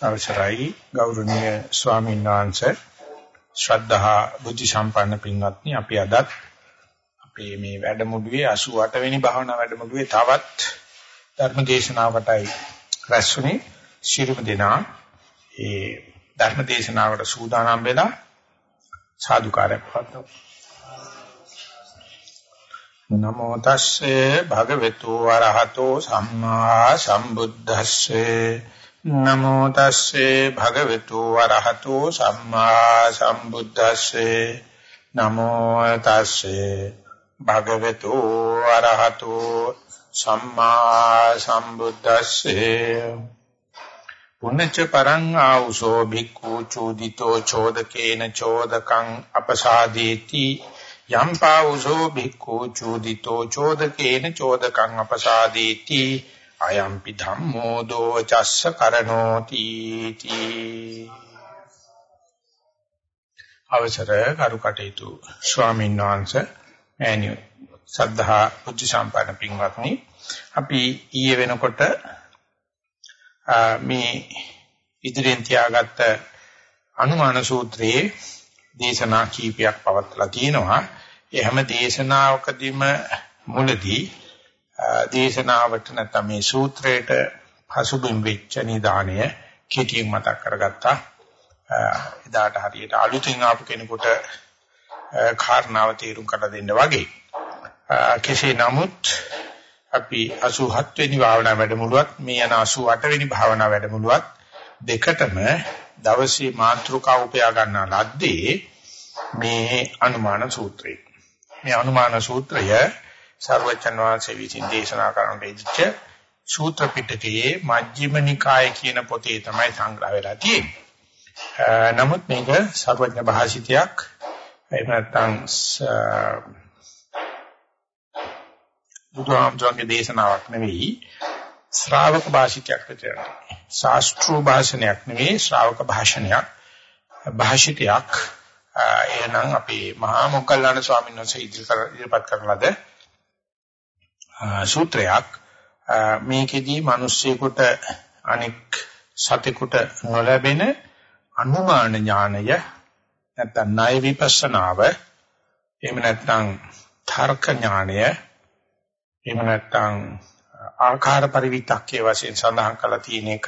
අවසරයි. ගෞරවනීය ස්වාමීන් වහන්සේ ශ්‍රද්ධහා බුද්ධ සම්පන්න පින්වත්නි අපි අදත් අපේ මේ වැඩමුළුවේ 88 වෙනි භාවනා වැඩමුළුවේ තවත් ධර්ම දේශනාවකටයි රැස්ුනේ ශිරුම දෙනා ඒ ධර්ම දේශනාවට සූදානම් වෙලා සාදුකාරයක් පවත්වමු. නමෝ තස්සේ භගවතු වරහතෝ සම්මා සම්බුද්දස්සේ නමෝ තස්සේ භගවතු වරහතෝ සම්මා සම්බුද්දස්සේ නමෝ තස්සේ භගවතු වරහතෝ සම්මා සම්බුද්දස්සේ පුනච්ච පරං ආ우සෝ භික්ඛු චෝදිතෝ චෝදකේන චෝදකං අපසාදේති। යම් පා우සෝ භික්ඛු චෝදිතෝ චෝදකේන චෝදකං අපසාදේති। අයම්පි ධම්මෝ දෝචස්ස කරනෝති තී. අවසර කරුකටේතු ස්වාමීන් වහන්සේ මෑණියෝ සද්ධා බුද්ධ සම්පන්න පින්වත්නි අපි ඊයේ වෙනකොට මේ ඉදිරියෙන් තියාගත්ත අනුමාන සූත්‍රයේ දේශනා කීපයක් පවත්ලා තියෙනවා. ඒ හැම දේශනාවකදීම මුලදී දේශනාවට නැත්නම් මේ සූත්‍රයට පසුබිම් වෙච්ච නිදාණය කෙටියෙන් මතක් කරගත්තා. එදාට හරියට අලුතින් ආපු කෙනෙකුට කාරණාව තේරුම් කරලා දෙන්න වගේ. කෙසේ නමුත් අපි 87 වෙනි භාවනා වැඩමුළුවත් මේ යන 88 වෙනි භාවනා වැඩමුළුවත් දෙකටම දවසේ මාතෘකාව උපයා ගන්නා ලද්දේ මේ අනුමාන සූත්‍රය. මේ අනුමාන සූත්‍රය සර්වචන් වහන්සේ විසින් දේශනා කරන දෙච්ච සූත්‍ර පිටකයේ මජ්ක්‍ධිම නිකාය කියන පොතේ තමයි සංග්‍රහ වෙලා තියෙන්නේ. නමුත් මේක සර්වඥ භාෂිතයක් එහෙම නැත්නම් බුදුහාමුදුරන්ගේ දේශනාවක් නෙවෙයි ශ්‍රාවක භාෂිතයක් විතරයි. ශාස්ත්‍රීය භාෂණයක් නෙවෙයි ශ්‍රාවක භාෂණයක් භාෂිතයක් එහෙනම් අපි මහා මොග්ගල්ලාන ස්වාමීන් වහන්සේ ඉදිරිපත් කරන ලද සූත්‍රයක්. මේකෙදී මිනිස්සෙකුට අනෙක් සතෙකුට නොලැබෙන අනුමාන ඥානය නැත්නම් ණය විපස්සනාව එහෙම නැත්නම් තර්ක ඥානය එහෙම නැත්නම් ආකාර පරිවිතක්කේ වශයෙන් සඳහන් කරලා තියෙන එක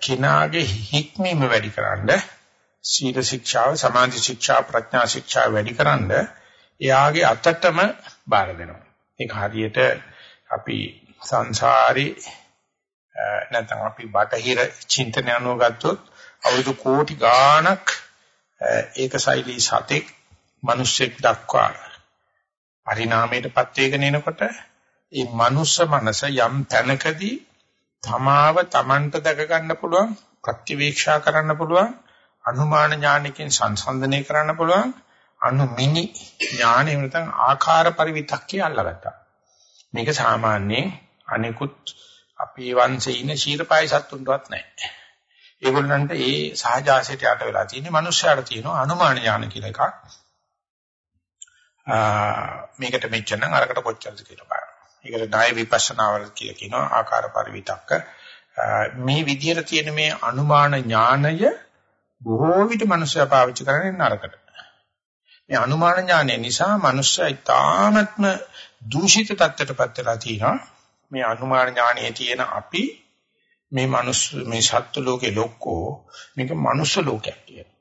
කිනාගේ හික්මීම වැඩිකරනද සීල ශික්ෂාව සමාධි ශික්ෂා ප්‍රඥා ශික්ෂා වැඩිකරනද එයාගේ අතටම බාර දෙනවා. ඒක හරියට අපි සංසාරේ නැත්නම් අපි බටහිර චින්තනය අනුව ගත්තොත් අවුරුදු කෝටි ගාණක් ඒක ශෛලී සතෙක් මිනිස්සෙක් දක්වා පරිණාමයටපත් වේගෙන එනකොට ඒ මනුස්ස මනස යම් තැනකදී තමාව Tamanට දැක ගන්න පුළුවන් ප්‍රතිවීක්ෂා කරන්න පුළුවන් අනුමාන ඥානකින් සංසන්දනය කරන්න පුළුවන් අනුමිනි ඥානෙ නැත්නම් ආකාර පරිවිතක්කේ අල්ලගත්තා. මේක සාමාන්‍යයෙන් අනිකුත් අපේ වංශයේ ඉන්න ශීරපායි සත්තුන්ටවත් නැහැ. ඒගොල්ලන්ට ඒ සහජාසයට යට වෙලා තියෙන්නේ මිනිස්සයාට තියෙනවා අනුමාන ඥාන කියලා එකක්. මේකට මෙච්චර නම් අරකට කොච්චරද කියලා බලන්න. ඒකට ණය විපස්සනාවල කියලා කියනවා ආකාර පරිවිතක්ක. මේ විදිහට තියෙන මේ අනුමාන ඥානය බොහෝ විට මිනිස්සයා පාවිච්චි කරන්නේ නරකට. මේ අනුමාන ඥානය නිසා මනුෂ්‍යය තාමත්ම දූෂිත තත්ත්වයටපත් වෙලා තියෙනවා. මේ අනුමාන ඥානයේ තියෙන අපි මේ මනුස්ස මේ සත්ත්ව ලෝකේ ලොක්කෝ මේක මනුස්ස ලෝකයක් කියලා.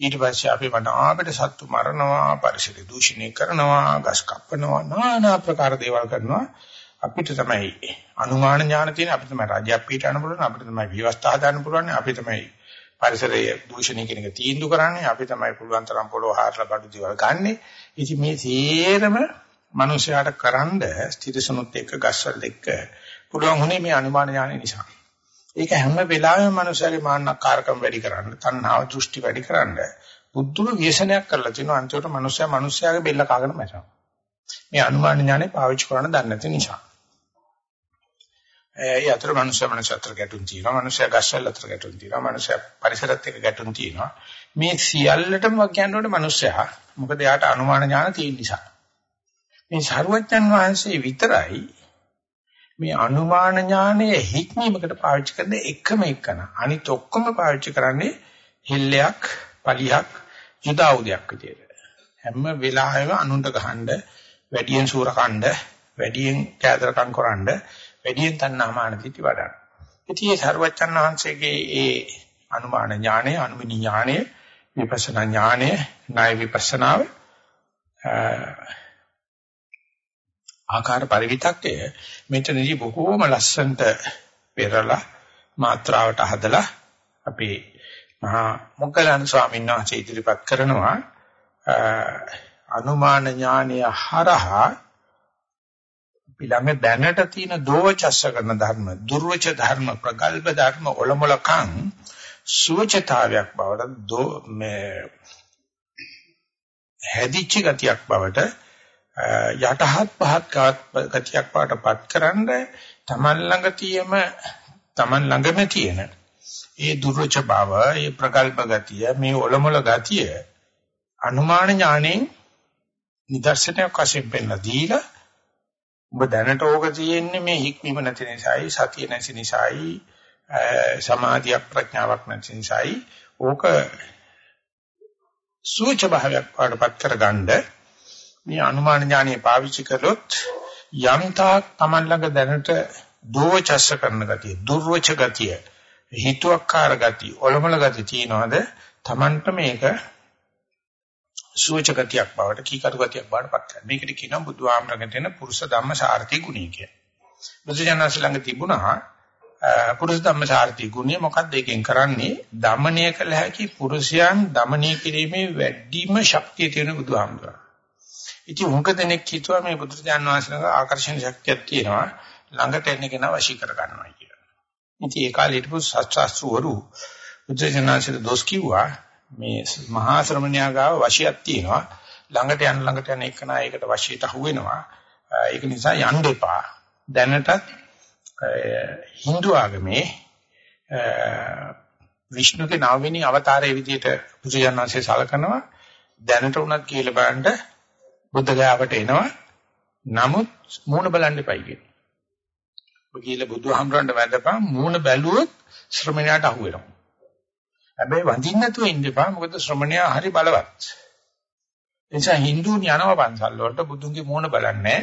ඊට පස්සේ අපි වනාපට සත්තු මරනවා, පරිසර දූෂණය කරනවා, ගස් කපනවා, নানা ආකාර දේවල් කරනවා. අපිට තමයි අනුමාන ඥාන තියෙන අපිට තමයි රාජ්‍යයක් පිට යන්න පුළුවන් අපිට තමයි විවස්ථා හදාන්න පුළුවන් අපි තමයි පරිසරය දූෂණය කියන එක තීන්දුව කරන්නේ අපි තමයි පුළුවන් තරම් පොළොව හාරලා බඩු දේවල් ගන්නෙ. ඉතින් මේ සේරම මිනිස්යාට කරන්ඩ ස්ථිරසනුත් එක්ක ගස්වල එක්ක පුළුවන් උනේ මේ අනුමාන ඥානය නිසා. ඒක හැම වෙලාවෙම මිනිස්යාගේ මාන්නකාරකම් වැඩි කරන්න, තණ්හාව දෘෂ්ටි වැඩි කරන්න බුද්ධුම ව්‍යසනයක් කරලා තිනවා අන්තිමට මිනිස්යා මිනිස්යාගේ බෙල්ල කාගෙන මැරෙනවා. මේ අනුමාන ඥානය පාවිච්චි කරන්න දන්නේ නැති නිසා. ඒ අතර මනුෂ්‍ය මනස අතර ගැටුම් තියෙනවා. මනුෂ්‍ය ගස්වල අතර ගැටුම් තියෙනවා. මනුෂ්‍ය පරිසරත් එක්ක ගැටුම් තියෙනවා. මේ සියල්ලටම කියන්න ඕනේ මනුෂ්‍යයා. මොකද එයාට අනුමාන ඥාන තියෙන නිසා. මේ සරුවච්චන් වහන්සේ විතරයි මේ අනුමාන ඥානයේ හික්මීමකට පාවිච්චි කරන එකම එකන. අනිත් ඔක්කොම පාවිච්චි කරන්නේ හිල්ලයක්, පලියක්, යුදාවුදයක් විදියට. හැම වෙලාවෙම අනුන්ට ගහන්න, වැඩියෙන් සූරකණ්ඩ, වැඩියෙන් කෑදරකම් කරන්න, වැඩියෙන් තණ්හාමාන දිටි වඩන්න. ඉතින් මේ සර්වචන් වහන්සේගේ ඒ අනුමාන ඥානය, අනුමිනි ඥානය, විපස්සනා ඥානය, ණය විපස්සනාව ආකාර පරිවිතක්කය මෙතනදී බොහෝම ලස්සනට පෙරලා මාත්‍රාවට හදලා අපේ මහා මොග්ගලන් ස්වාමීන් වහන්සේ ඉදිරිපත් කරනවා අනුමාන ඥානය හරහා ළඟ දැනට තියෙන දෝවචස්ස කරන ධර්ම දුර්වච ධර්ම ප්‍රගල්භ ධර්ම ඔලමුලකං සුවචතාවයක් බවට දෝ මේ හැදිච්ච ගතියක් බවට යටහත් පහත් ගතියක් බවටපත් කරන්න තමන් ළඟ තියෙම තමන් ළඟම තියෙන ඒ දුර්වච බව ඒ ප්‍රගල්භ ගතිය මේ ඔලමුල ගතිය අනුමාන ඥාණයෙන් නිදර්ශනයක් වශයෙන් පෙන්නලා දීලා ඔබ දැනට ඕක තියෙන්නේ මේ හික්මීම නැති නිසායි සතිය නැති නිසායි සමාධියක් ප්‍රඥාවක් නැති නිසායි. ඕක සූච භාවයක් වඩපත් කරගන්න මේ අනුමාන ඥානිය පාවිච්චි කළොත් යම් තාක් Taman ළඟ දැනට දෝචස්ස කරන ගතිය දුර්වච ගතිය හිතුවක්කාර ගතිය ඔලොමල ගතිය තියනවාද? Tamanට මේක සුවච ගතියක් බවට කීකරු ගතියක් බවට පත් කරනවා. මේකට කියනවා බුදුආමරගෙන තියෙන පුරුෂ ධම්ම සාර්ථී ගුණය කියලා. බුදුජානක ළඟ තිබුණා පුරුෂ ධම්ම සාර්ථී ගුණය මොකක්ද ඒකෙන් කරන්නේ? দমনය කළ හැකි පුරුෂයන් দমনය කිරීමේ වැඩිම ශක්තිය තියෙන බුදුආමරගෙන. ඉතින් උංග දෙනෙක් හිතුවා මේ බුදුජානක ආකර්ෂණ ශක්තියක් තියෙනවා ළඟට එන්න කෙනා වශී කර ගන්නවා කියලා. ඉතින් ඒ කාලේ හිටපු සත්‍යාස්ත්‍රවරු බුදුජානක දොස් කිව්වා මේ මහා ශ්‍රමණයා ගාව වශියක් තියෙනවා. ළඟට යන ළඟට යන එක නා ඒකට වශයට අහු වෙනවා ඒක නිසා යන්න එපා. දැනටත් Hindu ආගමේ විෂ්ණුගේ නවවෙනි අවතාරයේ විදිහට බුදුජානනාංශය සලකනවා. දැනට උනත් කියලා බලන්න බුද්ධ ගයාවට එනවා. නමුත් මූණ බලන්න එපයි කියන. ඔබ කියලා බුදුහාමරන්ට වැඳපන් මූණ බැලුවොත් ශ්‍රමණයාට අහු වෙනවා. හැබැයි වඳින්න නැතුව ඉන්න එපා. මොකද ශ්‍රමණයා හරි බලවත්. ඒ නිසා Hinduන් යනවා පන්සල් වලට බුදුන්ගේ මූණ බලන්නේ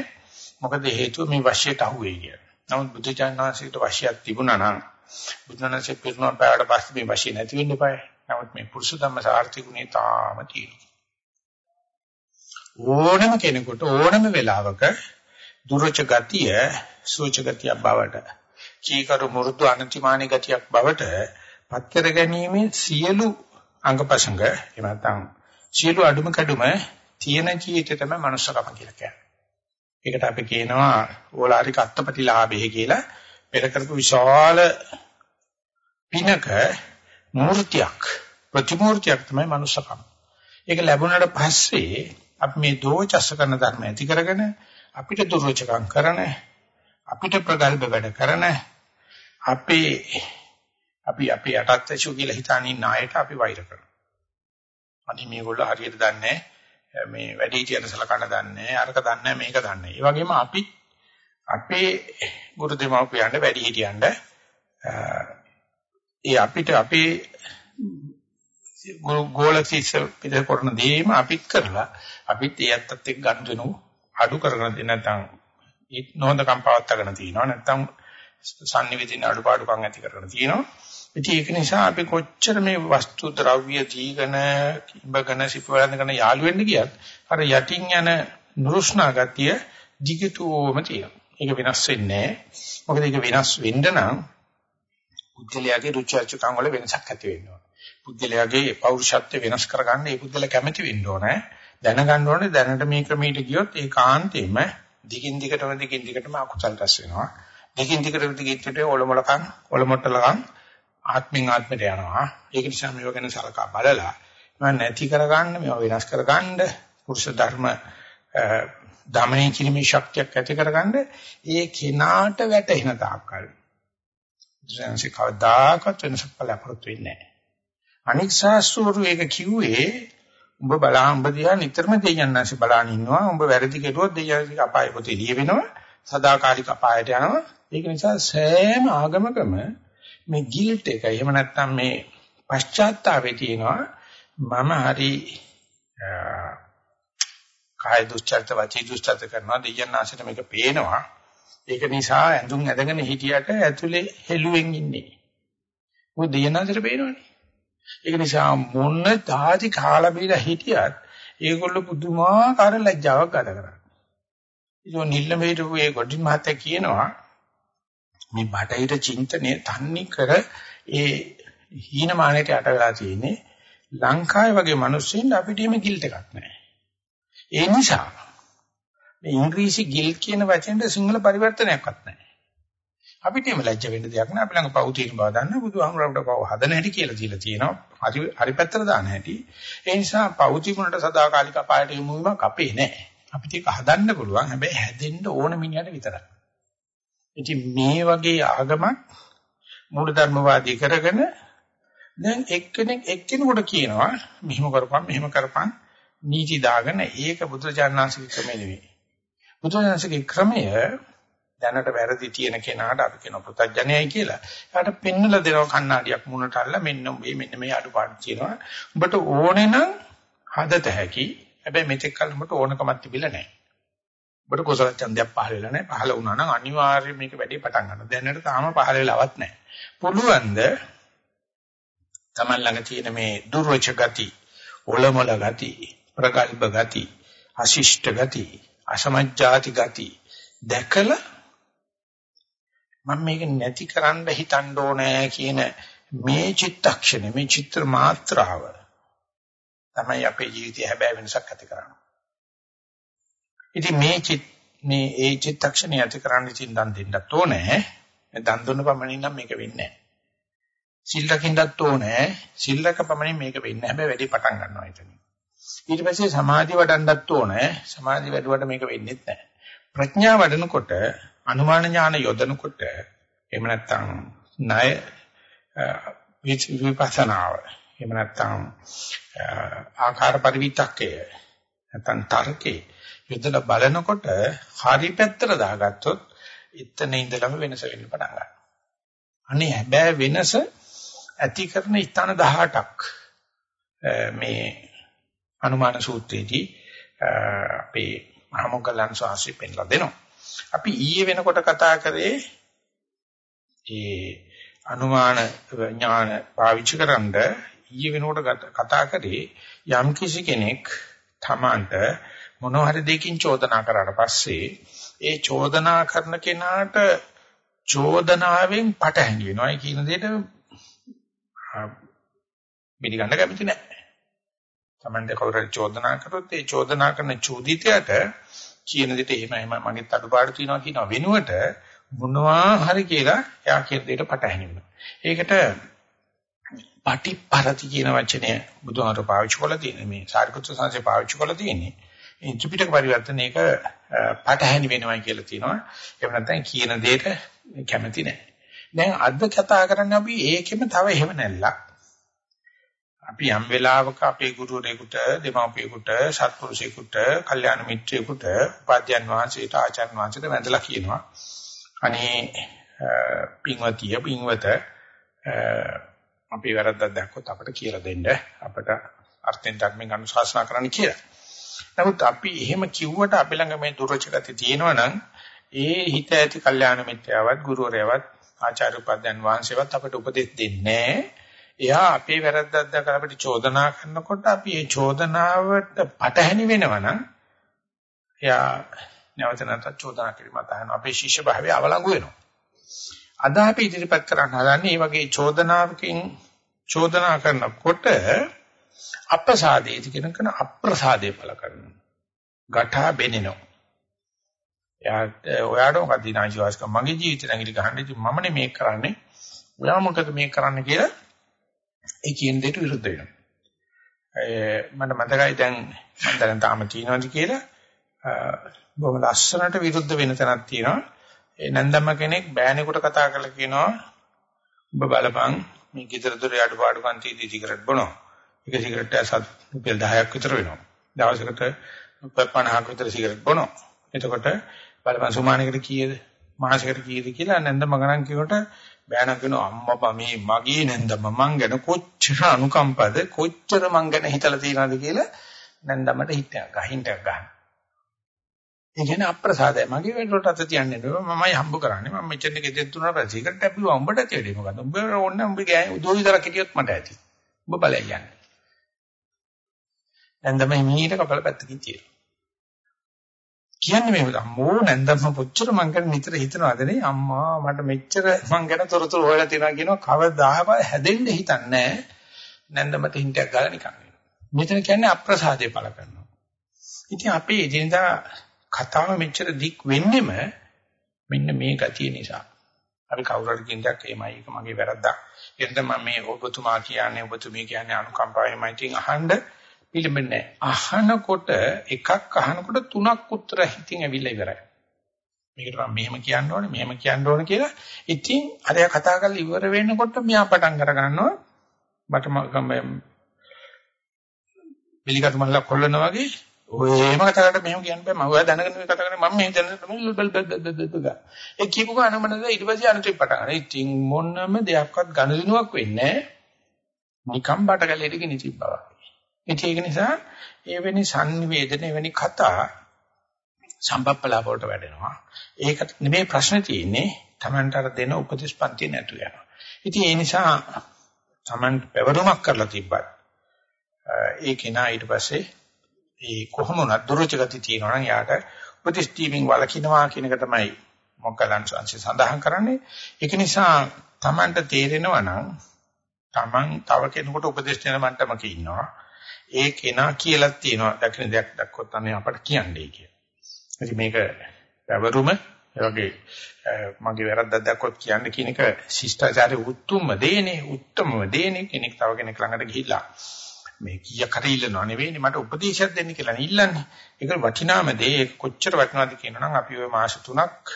මොකද හේතුව මේ වශ්‍යයට අහුවේ කියලා. නමුත් බුදුචානන්සේට වශ්‍යයක් තිබුණා නම් බුදුනන්සේ පිරුණා පාඩ පස්සේ මේ වශ්‍ය නැති වෙන්න eBay. නමුත් මේ පුරුෂ ධම්ම සාර්ථිකුනේ තාම තියෙනවා. ඕනම කෙනෙකුට ඕනම වෙලාවක දුරච ගතිය සූච ගතිය බවට කීකරු මෘදු අනතිමානී ගතියක් බවට පත් කර ගැනීමේ සියලු අංගපසංග එහෙම නැත්නම් සියලු අඩුම කැඩුම තියෙන ජීවිතය තමයි මනුස්සකම කියලා කියන්නේ. ඒකට අපි කියනවා ඕලාරික අත්පටිලාභය කියලා පෙර කරපු විශාල පිනක මූර්තියක් ප්‍රතිමූර්තියක් තමයි මනුස්සකම. ඒක ලැබුණාට පස්සේ අපි මේ දෝචස්ස කරන ධර්ම ඇති කරගෙන අපිට දුර්වචකම් කරන අපිට ප්‍රගල්භ වැඩ කරන අපේ අපි අපි යටත් ඇසු කියලා හිතාන ඉන්න අයට අපි වෛර කරනවා. අනිත් මේගොල්ලෝ හරියට දන්නේ මේ වැඩි හිටියට සලකන්න දන්නේ අරක දන්නේ මේක දන්නේ. ඒ වගේම අපි අපේ ගුරු දෙමව්පියන්ට වැඩි හිටියන්ට ඒ අපිට අපේ ගෝලසිස පිට කරන දේම අපිත් කරලා අපිත් ඒ ඇත්තත් එක්ක ගන්න අඩු කරගෙන නැත්නම් ඒ නොහොඳ කම්පාවත්තගෙන තියෙනවා නැත්නම් sannivedina අඩුපාඩුකම් ඇති කරගෙන තියෙනවා ඉතින් ඒක නිසා අපි කොච්චර මේ වස්තු ද්‍රව්‍ය දීගෙන ඉබගෙන සිපවලඳගෙන යාළු වෙන්න ගියත් අර යටින් යන නුරුස්නා ගතිය දිගටම තියෙනවා. ඒක වෙනස් වෙන්නේ නැහැ. මොකද ඒක වෙනස් වෙන්න නම් පුද්ගලයාගේ රුචි අරුචිකම් වල වෙනසක් ඇති වෙන්න ඕන. පුද්ගලයාගේ පෞරුෂත්වය වෙනස් කරගන්න ඒ පුද්ගලයා කැමති වෙන්න ඕනේ. දැනගන්න ඕනේ දැනට මේ ක්‍රමයට ගියොත් ඒකාන්තයෙන්ම දිගින් දිගටම දිගින් දිගටම අකුසල් රැස් වෙනවා. දිගින් දිගටම දිගින් දිගට ඔලොමලකම් ඔලොමොට්ටලකම් ආත්මෙන් ආත්මයට යනවා. ඒක නිසා මේව ගැන සලකා බලලා මම නැති කරගන්න මේව වෙනස් කරගන්න පුරුෂ ධර්ම දමණය කිරීමේ ශක්තියක් ඇති කරගන්න ඒ කෙනාට වැටෙන තාක්කල් ජනසික කවදාකවත් වෙනසක් බලාපොරොත්තු වෙන්නේ නැහැ. අනික් ශාස්ත්‍රවරු ඒක කිව්වේ උඹ බලා උඹ දිහා නිතරම දෙයයන්ාසි බලාන ඉන්නවා. උඹ වැරදි කෙරුවොත් දෙයයන්ාසි අපාය පොතේ ලියවෙනවා. සදාකාලික අපායට යනවා. ඒක නිසා සෑම ආගමකම මේ ගිල්ට් එක එහෙම නැත්නම් මේ පශ්චාත්තාපේ තියෙනවා. මම හරි කාය දුස්චරිත වචී දුස්චරිත කරනවා දෙයයන් ආශිත මේක පේනවා. ඒක නිසා ඇඳුම් ඇදගෙන හිටියට ඇතුලේ හෙළුවෙන් ඉන්නේ. මොකද දෙයයන් ආශිත පේනවනේ. ඒක නිසා මොන දාති කාලා බීලා හිටියත් ඒගොල්ලෝ පුදුමාකාර ලැජ්ජාවක් ගත කරන්නේ ඒක නිල්ලමේට ඒ ගොඩින් මහත්තයා කියනවා මේ බටහිර චින්තනය තන්නේ කර ඒ හීනමානයට යට වෙලා තියෙන්නේ ලංකාවේ වගේ මිනිස්සුන්ට අපිට එහෙම ගිල්ට් එකක් නැහැ. ඒ නිසා මේ ඉංග්‍රීසි ගිල් කියන වචෙන්ට සිංහල පරිවර්තනයක්වත් නැහැ. අපිට එහෙම ලැජ්ජ වෙන්න දෙයක් නෑ. අපි ළඟ පව් තියෙන බව දන්න බුදුහාමුදුරුවෝ පව් හදන හැටි කියලා දීලා තියෙනවා. හරි හරි පැත්තට දාන හැටි. ඒ නිසා පව් තිබුණට සදාකාලික අපායට යමු වීමක් අපේ නෑ. අපිට ඒක හදන්න පුළුවන්. හැබැයි හැදෙන්න ඕන මිනිහට විතරයි. ඉතින් මේ වගේ ආගමක් මූලධර්මවාදී කරගෙන දැන් එක්කෙනෙක් එක්කෙනෙකුට කියනවා මෙහෙම කරපන් මෙහෙම කරපන් නීති දාගෙන ඒක බුදුචානන්සේගේ ක්‍රමය නෙවෙයි. බුදුචානන්සේගේ ක්‍රමය දැනට වැරදි තියෙන කෙනාට අපි කියන පුතඥයයි කියලා. එයාට පෙන්නලා දෙනවා කණ්ණාඩියක් මුණට අල්ල මෙන්න මේ මෙන්න මේ අඩුපාඩු තියෙනවා. උඹට ඕනේ නම් හදත හැකි. හැබැයි මෙතෙක් කල උඹට ඕනකමක් තිබිලා නැහැ. ඔබට කුසල ඡන්දයක් පහල වෙලා නැහැ. පහල වුණා නම් අනිවාර්යයෙන් මේක වැඩි පටන් ගන්න. දැනට තාම පහල වෙලාවක් නැහැ. පුළුවන්ද Taman ළඟ තියෙන මේ දුර්වච ගති, ඔලොමල ගති, ප්‍රකල්ප ගති, අශිෂ්ට ගති, අසමජ්ජාති ගති දැකලා මම මේක නැති කරන්න හිතන්න ඕනේ කියන මේ චිත්තක්ෂණය මේ චිත්‍ර මාත්‍රාව තමයි අපේ ජීවිතයේ හැබෑ වෙනසක් ඇති කරන්නේ. ඉතින් මේ චිත් මේ ඒ චිත්තක්ෂණය ඇති කරන්න ඉතින් දන් දෙන්නත් ඕනේ. දන් දුන්න පමණින් නම් මේක වෙන්නේ නැහැ. සිල් රකින්නත් ඕනේ. සිල් රක පමණින් මේක වෙන්නේ නැහැ. හැබැයි වැඩි පටන් ගන්නවා එතන. ඊට පස්සේ සමාධි වඩන්නත් ඕනේ. සමාධි වැඩුවට මේක වෙන්නේ නැහැ. ප්‍රඥා වඩනකොට අනුමාන ඥාන යොදනකොට එහෙම නැත්නම් ණය විපස්සනාව එහෙම නැත්නම් ආකාර පරිවිතක්කය නැත්නම් තර්කේ යොදලා බලනකොට හරි පැත්තට දාගත්තොත් එතන ඉඳලම වෙනස වෙන්න පටන් ගන්නවා. අනේ හැබැයි වෙනස ඇති කරන ස්ථාන 18ක් මේ අනුමාන සූත්‍රයේදී අපේ මහමොග්ගලන් සාසි පෙන්ලා දෙනවා. අපි ඊයේ වෙනකොට කතා කරේ ඒ අනුමාන ඥාන පාවිච්චි කරන්ඩ ඊයේ වෙනකොට කතා කරේ යම් කිසි කෙනෙක් තමන්ට මොනවා හරි දෙකින් චෝදනා කරාට පස්සේ ඒ චෝදනා කරන කෙනාට චෝදනාවෙන් පටහැඟි වෙනවා. ඒ කියන දෙයට පිළිගන්න කැමති නැහැ. Tamande කවුරු හරි චෝදනා කරොත් ඒ චෝදනා කරන චෝදිතයට කියන දෙයට එහෙම එහෙම මගෙත් අඩුපාඩු තියෙනවා කියන වෙනුවට මොනවා හරි කියලා එයා කියන දෙයට පටහැනි වෙනවා. ඒකට පටිපරති කියන වචනය බුදුහාමර පාවිච්චි කරලා තියෙන මේ සාරිපුත්‍ර සංසේ පාවිච්චි කරලා තියෙන්නේ. මේ ත්‍රිපිටක පරිවර්තනයක පටහැනි වෙනවා කියලා තියෙනවා. එහෙම නැත්නම් කියන දෙයට කැමති නැහැ. දැන් අද කතා කරන්නේ අපි ඒකෙම තව එහෙම නැල්ලක්. අපි යම් වෙලාවක අපේ ගුරුවරයෙකුට, දෙමාපියෙකුට, සත්පුරුෂයෙකුට, කල්යාණ මිත්‍රයෙකුට, උපාධ්‍යයන් වහන්සේට, ආචාර්ය වහන්සේට වැඳලා කියනවා. අනේ පින්වතිය පින්වත අපි වැරද්දක් දැක්කොත් අපට කියලා දෙන්න. අපට අර්ථෙන් ධර්මෙන් අනුශාසනා කරන්න කියලා. නමුත් අපි එහෙම කිව්වට අපි ළඟ මේ දුර්චකති තියෙනවා නම් ඒ හිත ඇති කල්යාණ මිත්‍යාවත් ගුරුවරයාවත් ආචාර්ය උපාධ්‍යයන් වහන්සේවත් අපට උපදෙස් දෙන්නේ එයා අපේ වැරද්දක් දැකලා අපිට චෝදනා කරනකොට අපි ඒ චෝදනාවට පටහැනි වෙනවනම් එයා නැවත නැවතත් චෝදනා කිරීම තහන අපේ ශිෂ්‍ය භාවය අවලංගු වෙනවා. අද අපි ඉදිරිපත් කරන්න හදන්නේ මේ වගේ චෝදනාවකින් චෝදනා කරනකොට අප්‍රසාදේති කියන කෙන අප්‍රසාදේ පළ කරනවා. ගඨා බෙනිනෝ. එයාට ඔයාට මොකක්ද දිනාජිවාස්ක මගේ ජීවිතේ නැගිලි ගහන්න ඉතින් මමනේ මේක කරන්නේ. ඔයා මොකද මේක කරන්න කියලා ඒ කියන දෙයට විරුද්ධ වෙනවා. ඒ මට මතකයි දැන් මම දැන් තාම කියනවාද කියලා බොහොම ලස්සනට විරුද්ධ වෙන තැනක් තියෙනවා. ඒ නන්දම්ම කෙනෙක් බෑනෙකුට කතා කරලා කියනවා ඔබ බලපන් මේ ගෙදර දොරේ අඩුපාඩුකම් තීදී සිගරට් බොනවා. එක සිගරට් එකක් රුපියල් 10ක් විතර වෙනවා. දවසකට රුපියල් 50ක් විතර සිගරට් බොනවා. එතකොට බලපන් සුමානකට කීයද? මාසයකට කීයද කියලා නැන්දම ගණන් කියනකොට බෑනක් වෙනවා අම්මා මේ මගේ නැන්දම මං ගැන කොච්චර අනුකම්පද කොච්චර මං ගැන හිතලා තියනවද කියලා නැන්දමට හිතයක් ගහින්ටක් ගන්න. ඒ කියන්නේ අප්‍රසාදයි. මගේ වැඩට අත තියන්නේ නෑ. මමයි හම්බ කරන්නේ. මම මෙච්චර ගෙදෙන් තුනක් පස්සේ සිගරට් ඇප්පුවා උඹට තේරෙන්නේ මොකද? උඹ ඕන්න උඹ ගෑ උදෝයි තරක් හිටියොත් මට ඇති. උඹ බලය යන්නේ. නැන්දම මීට කපල පැත්තකින් තියෙනවා. කියන්නේ මේ අම්මෝ නැන්දම කොච්චර මං ගැන නිතර හිතනවාද නේ අම්මා මට මෙච්චර මං ගැන තොරතුරු හොයලා තියෙනවා කියනවා කවදාහම හැදෙන්න හිතන්නේ නැන්දමට හින්ටයක් ගාලා නිකන් වෙනවා මෙතන කියන්නේ අප්‍රසාදේ පළ කරනවා ඉතින් අපේ එදිනදා කතාව මෙච්චර දික් වෙන්නෙම මෙන්න මේ ගතිය නිසා අපි කවුරු හරි කියනක් එමය ඒක මගේ වැරද්දක් එතන මම මේ ඔබතුමා කියන්නේ ඔබතුමී කියන්නේ අනුකම්පාවෙමයි තින් අහන්න පිළිඹන්නේ අහනකොට එකක් අහනකොට තුනක් උත්තර හිතින් ඇවිල්ලා ඉවරයි. මේකට මම මෙහෙම කියන්න ඕනේ මෙහෙම කියන්න ඕනේ කියලා. ඉතින් අරයා කතා කරලා ඉවර වෙනකොට මෙයා පටන් අර ගන්නවා. මට පිළිගත් මල්ල කොල්ලනවා වගේ ඔය එහෙම කතා කරලා මෙහෙම කියන්න බෑ. මම ඔයා දැනගෙන මේ කතා කරන්නේ මම මෙහෙම දැනගෙන තමයි බල් බල් බල් බල් ඒ කියපු ගමනද ඊට පස්සේ අනිත් පටන් ගන්න. ඉතින් මොනම දෙයක්වත් ගණදිනුවක් වෙන්නේ නැහැ. නිකම් බටගලෙට ගෙනිච්චිබ්බා වගේ. ඒක නිසා එවැනි sannivedana එවැනි කතා සම්බප්පලා වලට වැඩෙනවා. ඒකට නෙමෙයි ප්‍රශ්නේ තියෙන්නේ. Tamanට අර දෙන උපදේශපන්ති නැතු යනවා. ඉතින් ඒ නිසා Taman පැවරුමක් කරලා තිබ්බත් ඒකේ නා ඊට පස්සේ ඒ කොහොම වුණත් දුර්ච ගති තියෙනවා නම් යාට උපදේශ දීමින් වලකිනවා කියන එක තමයි මොග්ගලන් සංසය සඳහන් කරන්නේ. ඒක නිසා Tamanට තේරෙනවා නම් Taman තව කෙනෙකුට උපදේශ දෙන මට්ටමක ඉන්නවා. ඒ කෙනා කියලා තියෙනවා දකින්න දෙයක් දැක්කොත් අනේ අපට කියන්නේ කියලා. ඉතින් මේක පැවරුම ඒ වගේ මගේ වැරද්දක් දැක්කොත් කියන්නේ කියන එක ශිෂ්ටාචාරයේ උත්තුම දේනේ උත්තමම දේනේ කෙනෙක් තව කෙනෙක් ළඟට ගිහිල්ලා මේ කීයක් හරි ඉල්ලනවා නෙවෙයිනේ මට උපදේශයක් දෙන්න කියලා ඉල්ලන්නේ. ඒක වටිනාම දේ ඒක කොච්චර වටිනවද කියනනම් අපි ওই මාස තුනක්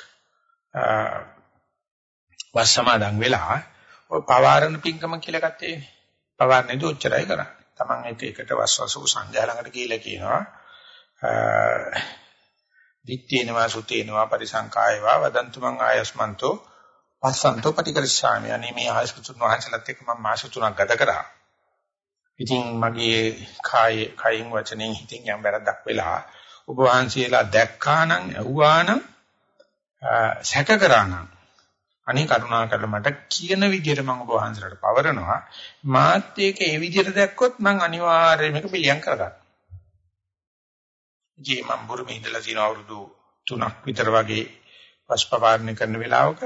වස් සමාදන් වෙලා ඔය පවාරණ පිංකම කියලා ගත්තේ. පවාරණේදී ඔච්චරයි කරන්නේ. Taman එක එකට වස්වසු සංඝයා ළඟට කියලා කියනවා දිත්තේනවා සුතේනවා පරිසංකායවා වදන්තු මං ආයස්මන්තෝ පස්සන්තෝ පටිකරිස්සාමි අනේ මේ ආයස්පතුන් වහන්සේලාත් එක්ක මම මාස තුනක් ගත කරා ඉතින් මගේ කායේ කයින් වචනෙන් හිතින් යම් වැරද්දක් වෙලා ඔබ වහන්සේලා දැක්කා නම් ඇහුවා නම් සැක කරා නම් අනේ කරුණා කරලා මට කියන විදිහට මම ඔබ වහන්සේලාට පවරනවා මාත් ඒක ඒ විදිහට දැක්කොත් මම අනිවාර්යයෙන් මේක පිළියම් කරගන්නවා. ජී මම බුරුමේ ඉඳලා තියෙන අවුරුදු 3ක් විතර වගේ වස්පපාරණය කරන වෙලාවක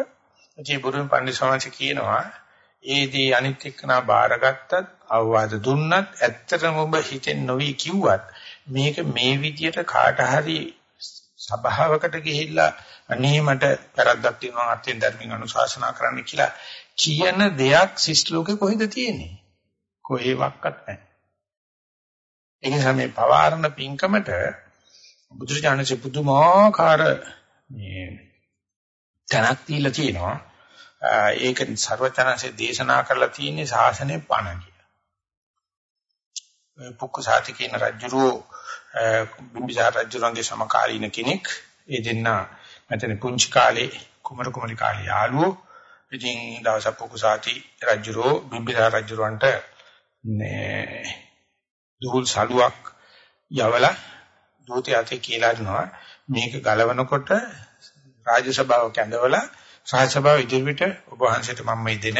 ජී බුරුමේ පන්දි සමාජය කියනවා ඒදී අනිත් එක්කනා බාරගත්තත් අවවාද දුන්නත් ඇත්තටම ඔබ හිතෙන් නොවි කිව්වත් මේක මේ විදිහට කාට හරි සභාවකට ගිහිල්ලා අනේ මට වැරද්දක් තියෙනවා අත්යෙන් ධර්මින් අනුශාසනා කරන්න කියලා කියන දෙයක් ශිෂ්ට ලෝකේ කොහෙද තියෙන්නේ? කොහෙවත් නැහැ. ඒ නිසා මේ පවාරණ පින්කමට බුදුරජාණන්සේ පුදුමාකාර මේ තනක් දීලා තියෙනවා. ඒක ਸਰවචනanse දේශනා කරලා තියෙන්නේ ශාසනය පණ කියලා. පුක්කුසාති කියන රජුරෝ බිම්බිසාර රජුරන්ගේ සමකාලීන කෙනෙක්. ඒ දෙන්නා මෙතන පුංචි කාලේ කුමරු කුමරි කාලේ යාළුවෝ ඉතින් දවසක් පුකුසාති රජුරෝ බිම්බිසාර රජුරවන්ට මේ දුහුල් සලුවක් යවලා දූතය අතේ කියලා දෙනවා මේක ගලවනකොට රාජසභාව කැඳවලා සහසභාව ඉදිරියට ඔබ වහන්සේට මම මේ දෙන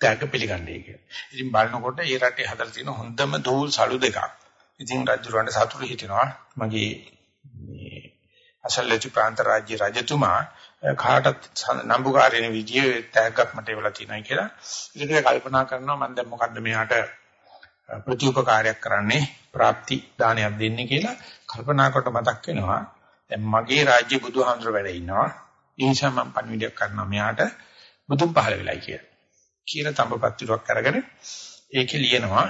ත්‍යාග පිළිගන්නේ කියලා. ඉතින් බලනකොට ඒ රටේ හදලා තියෙන හොඳම දූල් සලු දෙකක්. ඉතින් රජුරවන්ට සතුටු හිතෙනවා මගේ මේ අසල්ලචු ප්‍රාන්ත රාජ්‍ය රජතුමා කාටත් නම්බුකාරින විදිය තෑග්ගක් මට එවලා තියෙනවා කියලා. ඉතින් කල්පනා කරනවා මම දැන් මොකද්ද මෙයාට ප්‍රතිඋපකාරයක් කරන්නේ ප්‍රාප්ති දානයක් දෙන්නේ කියලා කල්පනා කොට මතක් වෙනවා. දැන් මගේ රාජ්‍ය බුදුහාමුදුර වැඩ ඉන්නවා. ඒ නිසා මම පණිවිඩයක් කරනවා මෙයාට බුදුන් පහල වෙලයි කියලා. කියන තඹපත්තිරුවක් අරගෙන ඒකේ ලියනවා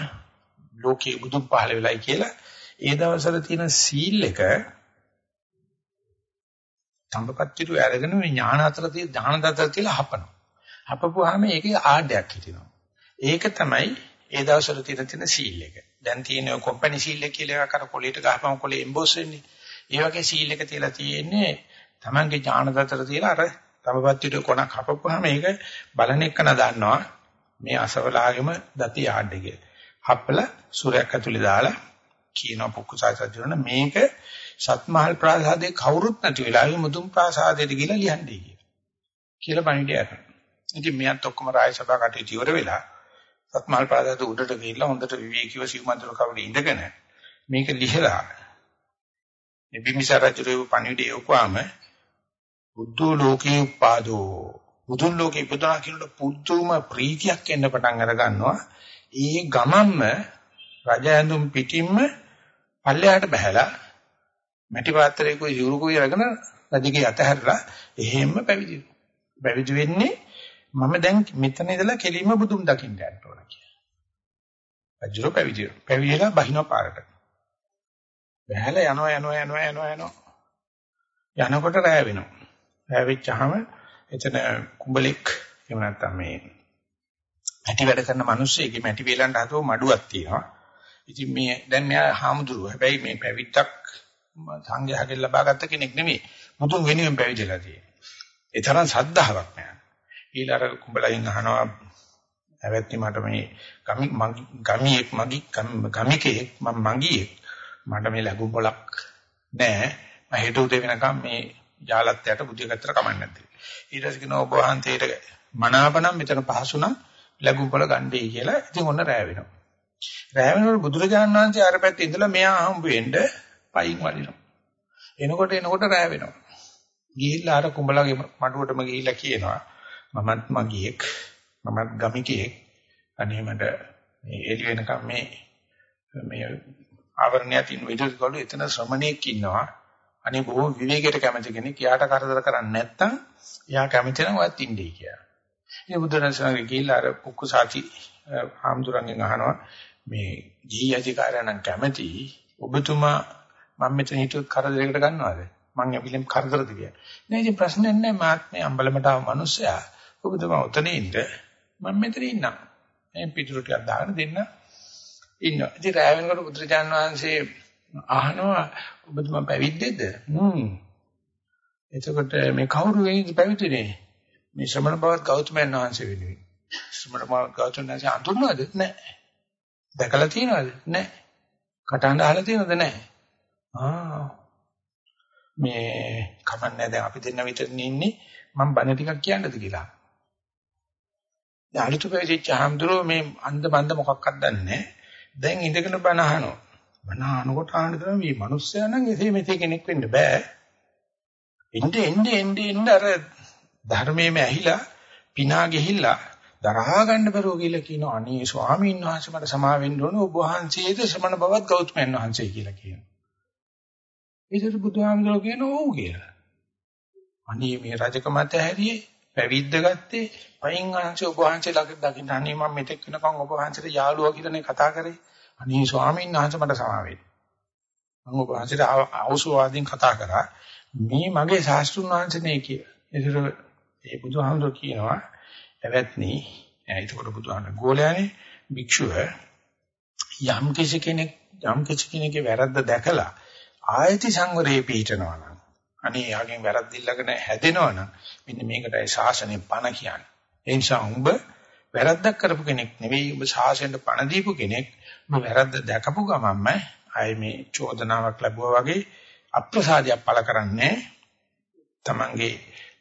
ලෝකේ බුදුන් පහල වෙලයි කියලා. ඒ දවස්වල තියෙන සීල් එක තඹපත්තිරු අරගෙන මේ ඥාන අතර තියෙන ඥාන දතර කියලා හපනවා. හපපුවාම ඒකේ ආඩයක් හිටිනවා. ඒක තමයි ඒ දවස්වල තියෙන තියෙන සීල් එක. දැන් තියෙන කොම්පැනි සීල් එක කියලා එකක් අර කොලේට ගහපම කොලේ එම්බෝස් වෙන්නේ. ඒ වගේ සීල් එක තියලා තියෙන්නේ Tamange ඥානදතර තියලා අර තමපත්තිට කොනක් හපපුවාම මේක බලන එකන දන්නවා මේ අසවලාගෙම දති ආඩේ කියලා. හප්පල සූර්යයක් ඇතුලේ දාලා කියන පුක්කුසාසජුන මේක සත්මහල් ප්‍රාසාදේ කවුරුත් නැති වෙලාවෙ මුදුන් ප්‍රාසාදයට ගිහලා ලියන්නේ කියලා. කියලා පණිවිඩය අරන්. ඉතින් මෙයත් ඔක්කොම රාජ සභා කටයුතු ඉවර වෙලා සත්මහල් ප්‍රාසාද උඩට ගිහිල්ලා හොඳට විවේකීව සිව්මන්තර කවුරු ඉඳගෙන මේක ලිහලා මේ බිම්බිසාර රජුගේ පණිවිඩය යොකුවාම බුද්ධ ලෝකේ උපාදෝ බුදුන් ලෝකේ ඉපදුනා කියනකොට පුදුම ප්‍රීතියක් එන්න පටන් අර ගන්නවා. ඒ ගමම්ම රජ ඇඳුම් පිටින්ම පල්ලෙහාට බහැලා මැටි පාත්‍රයක යුරුකුයි අරගෙන රජගේ අතහැරලා එහෙම්ම පැවිදි පැවිදි වෙන්නේ මම දැන් මෙතන ඉඳලා කෙලින්ම බුදුන් දකින්න යන්න ඕන කියලා. රජුර පැවිදි පැවිදිලා බහින පාරට. බහැලා යනවා යනවා යනවා යනවා යනවා. යනකොට රැ වෙනවා. රැ වෙච්චාම එතන කුඹලෙක් එහෙම නැත්නම් මේ මැටි වැඩ කරන මිනිස්සෙක්ගේ මැටි වේලන්න හදව මඩුවක් තියෙනවා. ඉතින් මේ දැන් මෙයා හාමුදුරුවෝ. හැබැයි මේ පැවිද්දක් සංඝයාගෙන් ලබාගත්ත කෙනෙක් නෙමෙයි. මුතුන් වෙනුවෙන් පැවිදිලා තියෙන්නේ. ඒ තරම් සද්ධාාවක් නෑ. ඊළඟ කුඹලෙන් අහනවා ඇවැත්නි මට මේ ගමි ගමියෙක් මගි ගමිකේ මම මගියෙක් මට මේ ලැබුම් පොලක් නෑ. මම හෙට උදේ වෙනකම් මේ ජාලත්වයට බුදිය ගත්තට කමන්නේ නැද්ද? ඊට පස්සේ කියනවා ඔබ වහන්සේට මනාපනම් මෙතන පහසු නම් ලැබුම් පොල ගන්නයි කියලා. ඉතින් ඔන්න රෑ වෙනවා. රෑ වෙනකොට බුදුරජාණන් වහන්සේ අර පැත්තේ ඉඳලා මෙයා හම්බ වෙන්න පයින් වඩිනවා. එනකොට එනකොට රෑ වෙනවා. ගිහිල්ලා අර කුඹලගේ මඩුවටම ගිහිල්ලා කියනවා මමත් මගියෙක් මමත් ගමිකයෙක් අනේ මට මේ එළි වෙනකම් මේ මේ ආවරණයක් ඉන්න විදිහට එතන ශ්‍රමණෙක් ඉන්නවා අනේ බොහෝ විවේකයට කැමති කෙනෙක් යාට කරදර කරන්නේ නැත්නම් එයා කැමති නම් ඔයත් ඉන්නේ කියලා. ඉතින් බුදුරජාණන්ගේ ගිහිල්ලා අර පුක්කුසාති ආම්දුරන්ගෙන් අහනවා මේ ජී අධිකාරයන් කැමති ඔබතුමා මම මෙතන හිතුවත් කරදරයකට ගන්නවද? මං ඇවිල්ලා කරදරද කියලා. නෑ ඉතින් ප්‍රශ්නයක් නෑ මාත්මේ අම්බලමට ආව මිනිස්සයා ඔබතුමා උතන ඉන්න මම මෙතන ඉන්නම්. මේ පිටුරු ටිකක් දාගෙන දෙන්න ඉන්නවා. ඉතින් රාය වෙනකොට බුදුරජාණන් වහන්සේ අහනවා ඔබතුමා පැවිද්දේද? හ්ම්. එතකොට මේ කවුරු වෙයිද පැවිදිනේ? මේ ශ්‍රමණ බවත් ගෞතමයන් වහන්සේ වෙනුවෙන්. ශ්‍රමණ බවත් ගෞතමයන් වහන්සේ අඳුරනවද? නැහැ. දැකලා තියෙනවද? නැහැ. කටහඬ අහලා තියෙනවද? නැහැ. ආ. මේ කමන්නේ දැන් අපි දෙන්න විතරනේ ඉන්නේ. මම බණ ටිකක් කියන්නද කියලා. දැන් අලුත පැවිදිච්ච ආම්දරෝ මේ අන්ද බන්ද මොකක්වත් දන්නේ නැහැ. දැන් ඉඳගෙන බණ අහනවා. බණ අහනකොට අහන්න තමයි මේ මිනිස්සයා නම් එසේ මෙසේ කෙනෙක් වෙන්න බෑ. එnde එnde එnde එnde අර ධර්මයේම ඇහිලා පිනා ගිහිල්ලා දරහා ගන්න බැරුව කියලා කියනවා අනේ ස්වාමීන් වහන්සේ මට සමා වෙන්න ඕන ඔබ වහන්සේද ශ්‍රමණ බවත් ගෞතමයන් වහන්සේ කියලා කියනවා. ඒකට බුදුහාමුදුරුවෝ කියනවා ඔව් කියලා. අනේ මේ රජකමත් ඇහැරියේ පැවිද්ද ගත්තේ පයින් වහන්සේ ඔබ වහන්සේ ළඟ දකින්න අනේ මම මෙතෙක් වෙනකන් ඔබ වහන්සේට යාළුවා කියලානේ කතා කරේ. අනේ ස්වාමීන් වහන්සේ මට සමා වෙන්න. මම ඔබ වහන්සේට අවසෝවාදීන් කතා කරා. මේ මගේ ශාස්ත්‍රුන් වහන්සේනේ කියලා. ඒතර ඒ බුදුහාමුදුරුවෝ කියනවා එවත්නි එතකොට බුදුහාමුදුරුවෝ ගෝලයානේ භික්ෂුව යම් කිසි කෙනෙක් යම් කිසි කෙනෙක්ගේ වැරද්ද දැකලා ආයති සංවරේ පිහිටනවා නම් අනේ යාගෙන් වැරද්ද ඉල්ලගෙන හැදෙනවා නම් මෙන්න මේකටයි ශාසනය පණ කියන්නේ. ඒ නිසා උඹ වැරද්දක් කරපු කෙනෙක් නෙවෙයි උඹ ශාසනයට පණ දීපු කෙනෙක්. උඹ වැරද්ද දැකපු ගමන්ම ආයේ මේ චෝදනාවක් ලැබුවා වගේ අප්‍රසාදයක් පළ කරන්නේ තමන්ගේ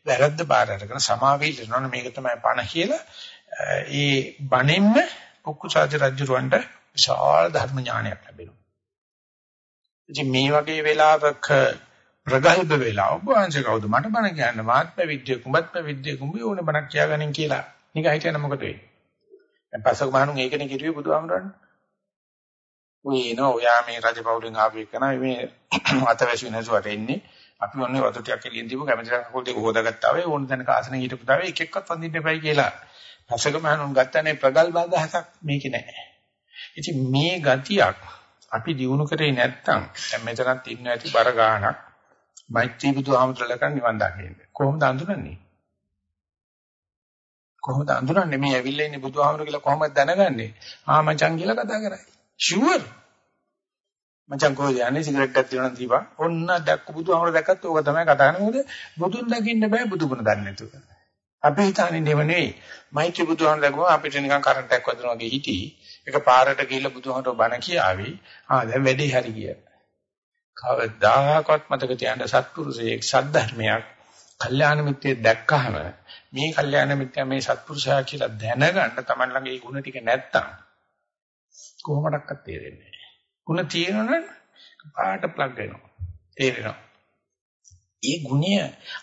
වැරද්ද බාර අරගෙන සමාවෙන්න නෝන මේක තමයි පණ කියලා. ඒ බණින්ම කුකුසාජ රජුරවන්ට විශාල ධර්ම ඥානයක් ලැබෙනවා. ඉතින් මේ වගේ වෙලාවක ප්‍රගල්භ වෙලා ඔබ වහන්සේ කවුද? මට බණ කියන්න. මාත් පැවිද්‍ය කුඹත් පැවිද්‍ය කුඹි ඕනේ බණක් කියාගනින් කියලා නිකන් හිතන මොකද වෙන්නේ? දැන් පස්සක මහණුන් ඒකනේ කිව්වේ බුදුහාමුදුරන් ඔය එනවා ඔයා මේ රජපෞලෙන් ආපු එක නයි මේ අතවැසි නැසුවට එන්නේ. අපි ඔන්නේ වතු ටිකක් එළියෙන් දීපු කැමතිලා කකුල් දෙක හොදාගත්තා වෙයි ඕන දැනක ආසනෙ හිටපු දාවේ එක එක්කත් වඳින්න එපයි කියලා. පස්සක මහණුන් ගත්තනේ ප්‍රගල්භ අදහසක් මේකේ නැහැ. ඉතින් මේ ගතියක් අපි දිනු කරේ නැත්තම් දැන් මෙතනත් ඉන්න ඇති බර ගානක් මෛත්‍රී බුදුහාමුදුරලා කරන් නිවන් දකින්නේ. කොහොමද අඳුරන්නේ? කොහොමද අඳුරන්නේ මේ ඇවිල්ලා ඉන්නේ බුදුහාමුදුර කියලා කොහොමද දැනගන්නේ? ආ මචං කියලා කතා කරයි. ෂුවර්. මචං කොහෙද යන්නේ සිගරට් එකක් තියනවා දීපන්. ඔන්න දැක්ක බුදුහාමර දැක්කත් ඕක තමයි කතා කරන්නේ. මොකද බුදුන් දකින්න බෑ බුදුගුණ දන්නේ නැතුව. අපි හිතන්නේ නෙව නෙවෙයි. මෛත්‍රී බුදුහාමර දැක්කම අපිට නිකන් කරන්ට් එකක් වදිනවා වගේ හිටි. ඒක පාරට ගිහිල්ලා බුදුහාමර බණ කියාවි. ආ දැන් වැඩේ හරි ගියා. කවදාකවත් මතක තියාගන්න සත්පුරුෂයෙක් සද්ධර්මයක් කල්යාණ මිත්‍රයෙක් දැක්කහම මේ කල්යාණ මිත්‍යා මේ සත්පුරුෂයා කියලා දැනගන්න Taman ළඟ ඒ ಗುಣ ටික නැත්තම් කොහොමඩක්වත් තේරෙන්නේ නැහැ. ಗುಣ තියෙනවනම් පාට ප්ලග් වෙනවා. තේරෙනවා. ඒ ගුණය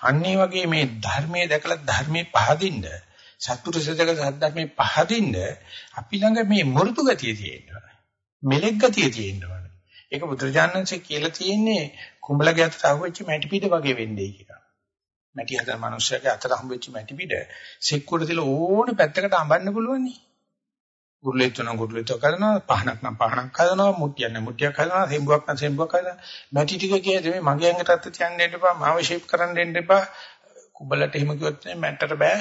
අන්නේ වගේ මේ ධර්මයේ දැකලා ධර්මයේ පහදින්න සත්පුරුෂ දෙක සද්ධර්මයේ පහදින්න අපි ළඟ මේ මෘදු ගතිය තියෙනවා. මෙලෙක් ගතිය තියෙනවා. ඒක බුදුරජාණන්සේ කියලා තියෙන්නේ කුඹලගේ අතට අහුවෙච්ච මැටි පිට වගේ වෙන්නේ කියලා. මැටි හදන මිනිස්සයාගේ අතට හම්බෙච්ච මැටි පිට සෙක්කුවට තියලා ඕන පැත්තකට අඹන්න පුළුවන් නේ. ගුරුලෙත් නම් ගුරුලෙත් කරනවා පහනක් නම් පහනක් හදනවා මුට්ටියක් නම් මුට්ටියක් හදනවා සෙම්බුවක් නම් සෙම්බුවක් හදනවා මැටි ටික කියන්නේ මේ මගේ ඇඟට අත තියන්න දෙන්න එපා මාව ෂේප් කරන්න දෙන්න එපා කුඹලට එහෙම කිව්වොත් මැට්ටට බෑ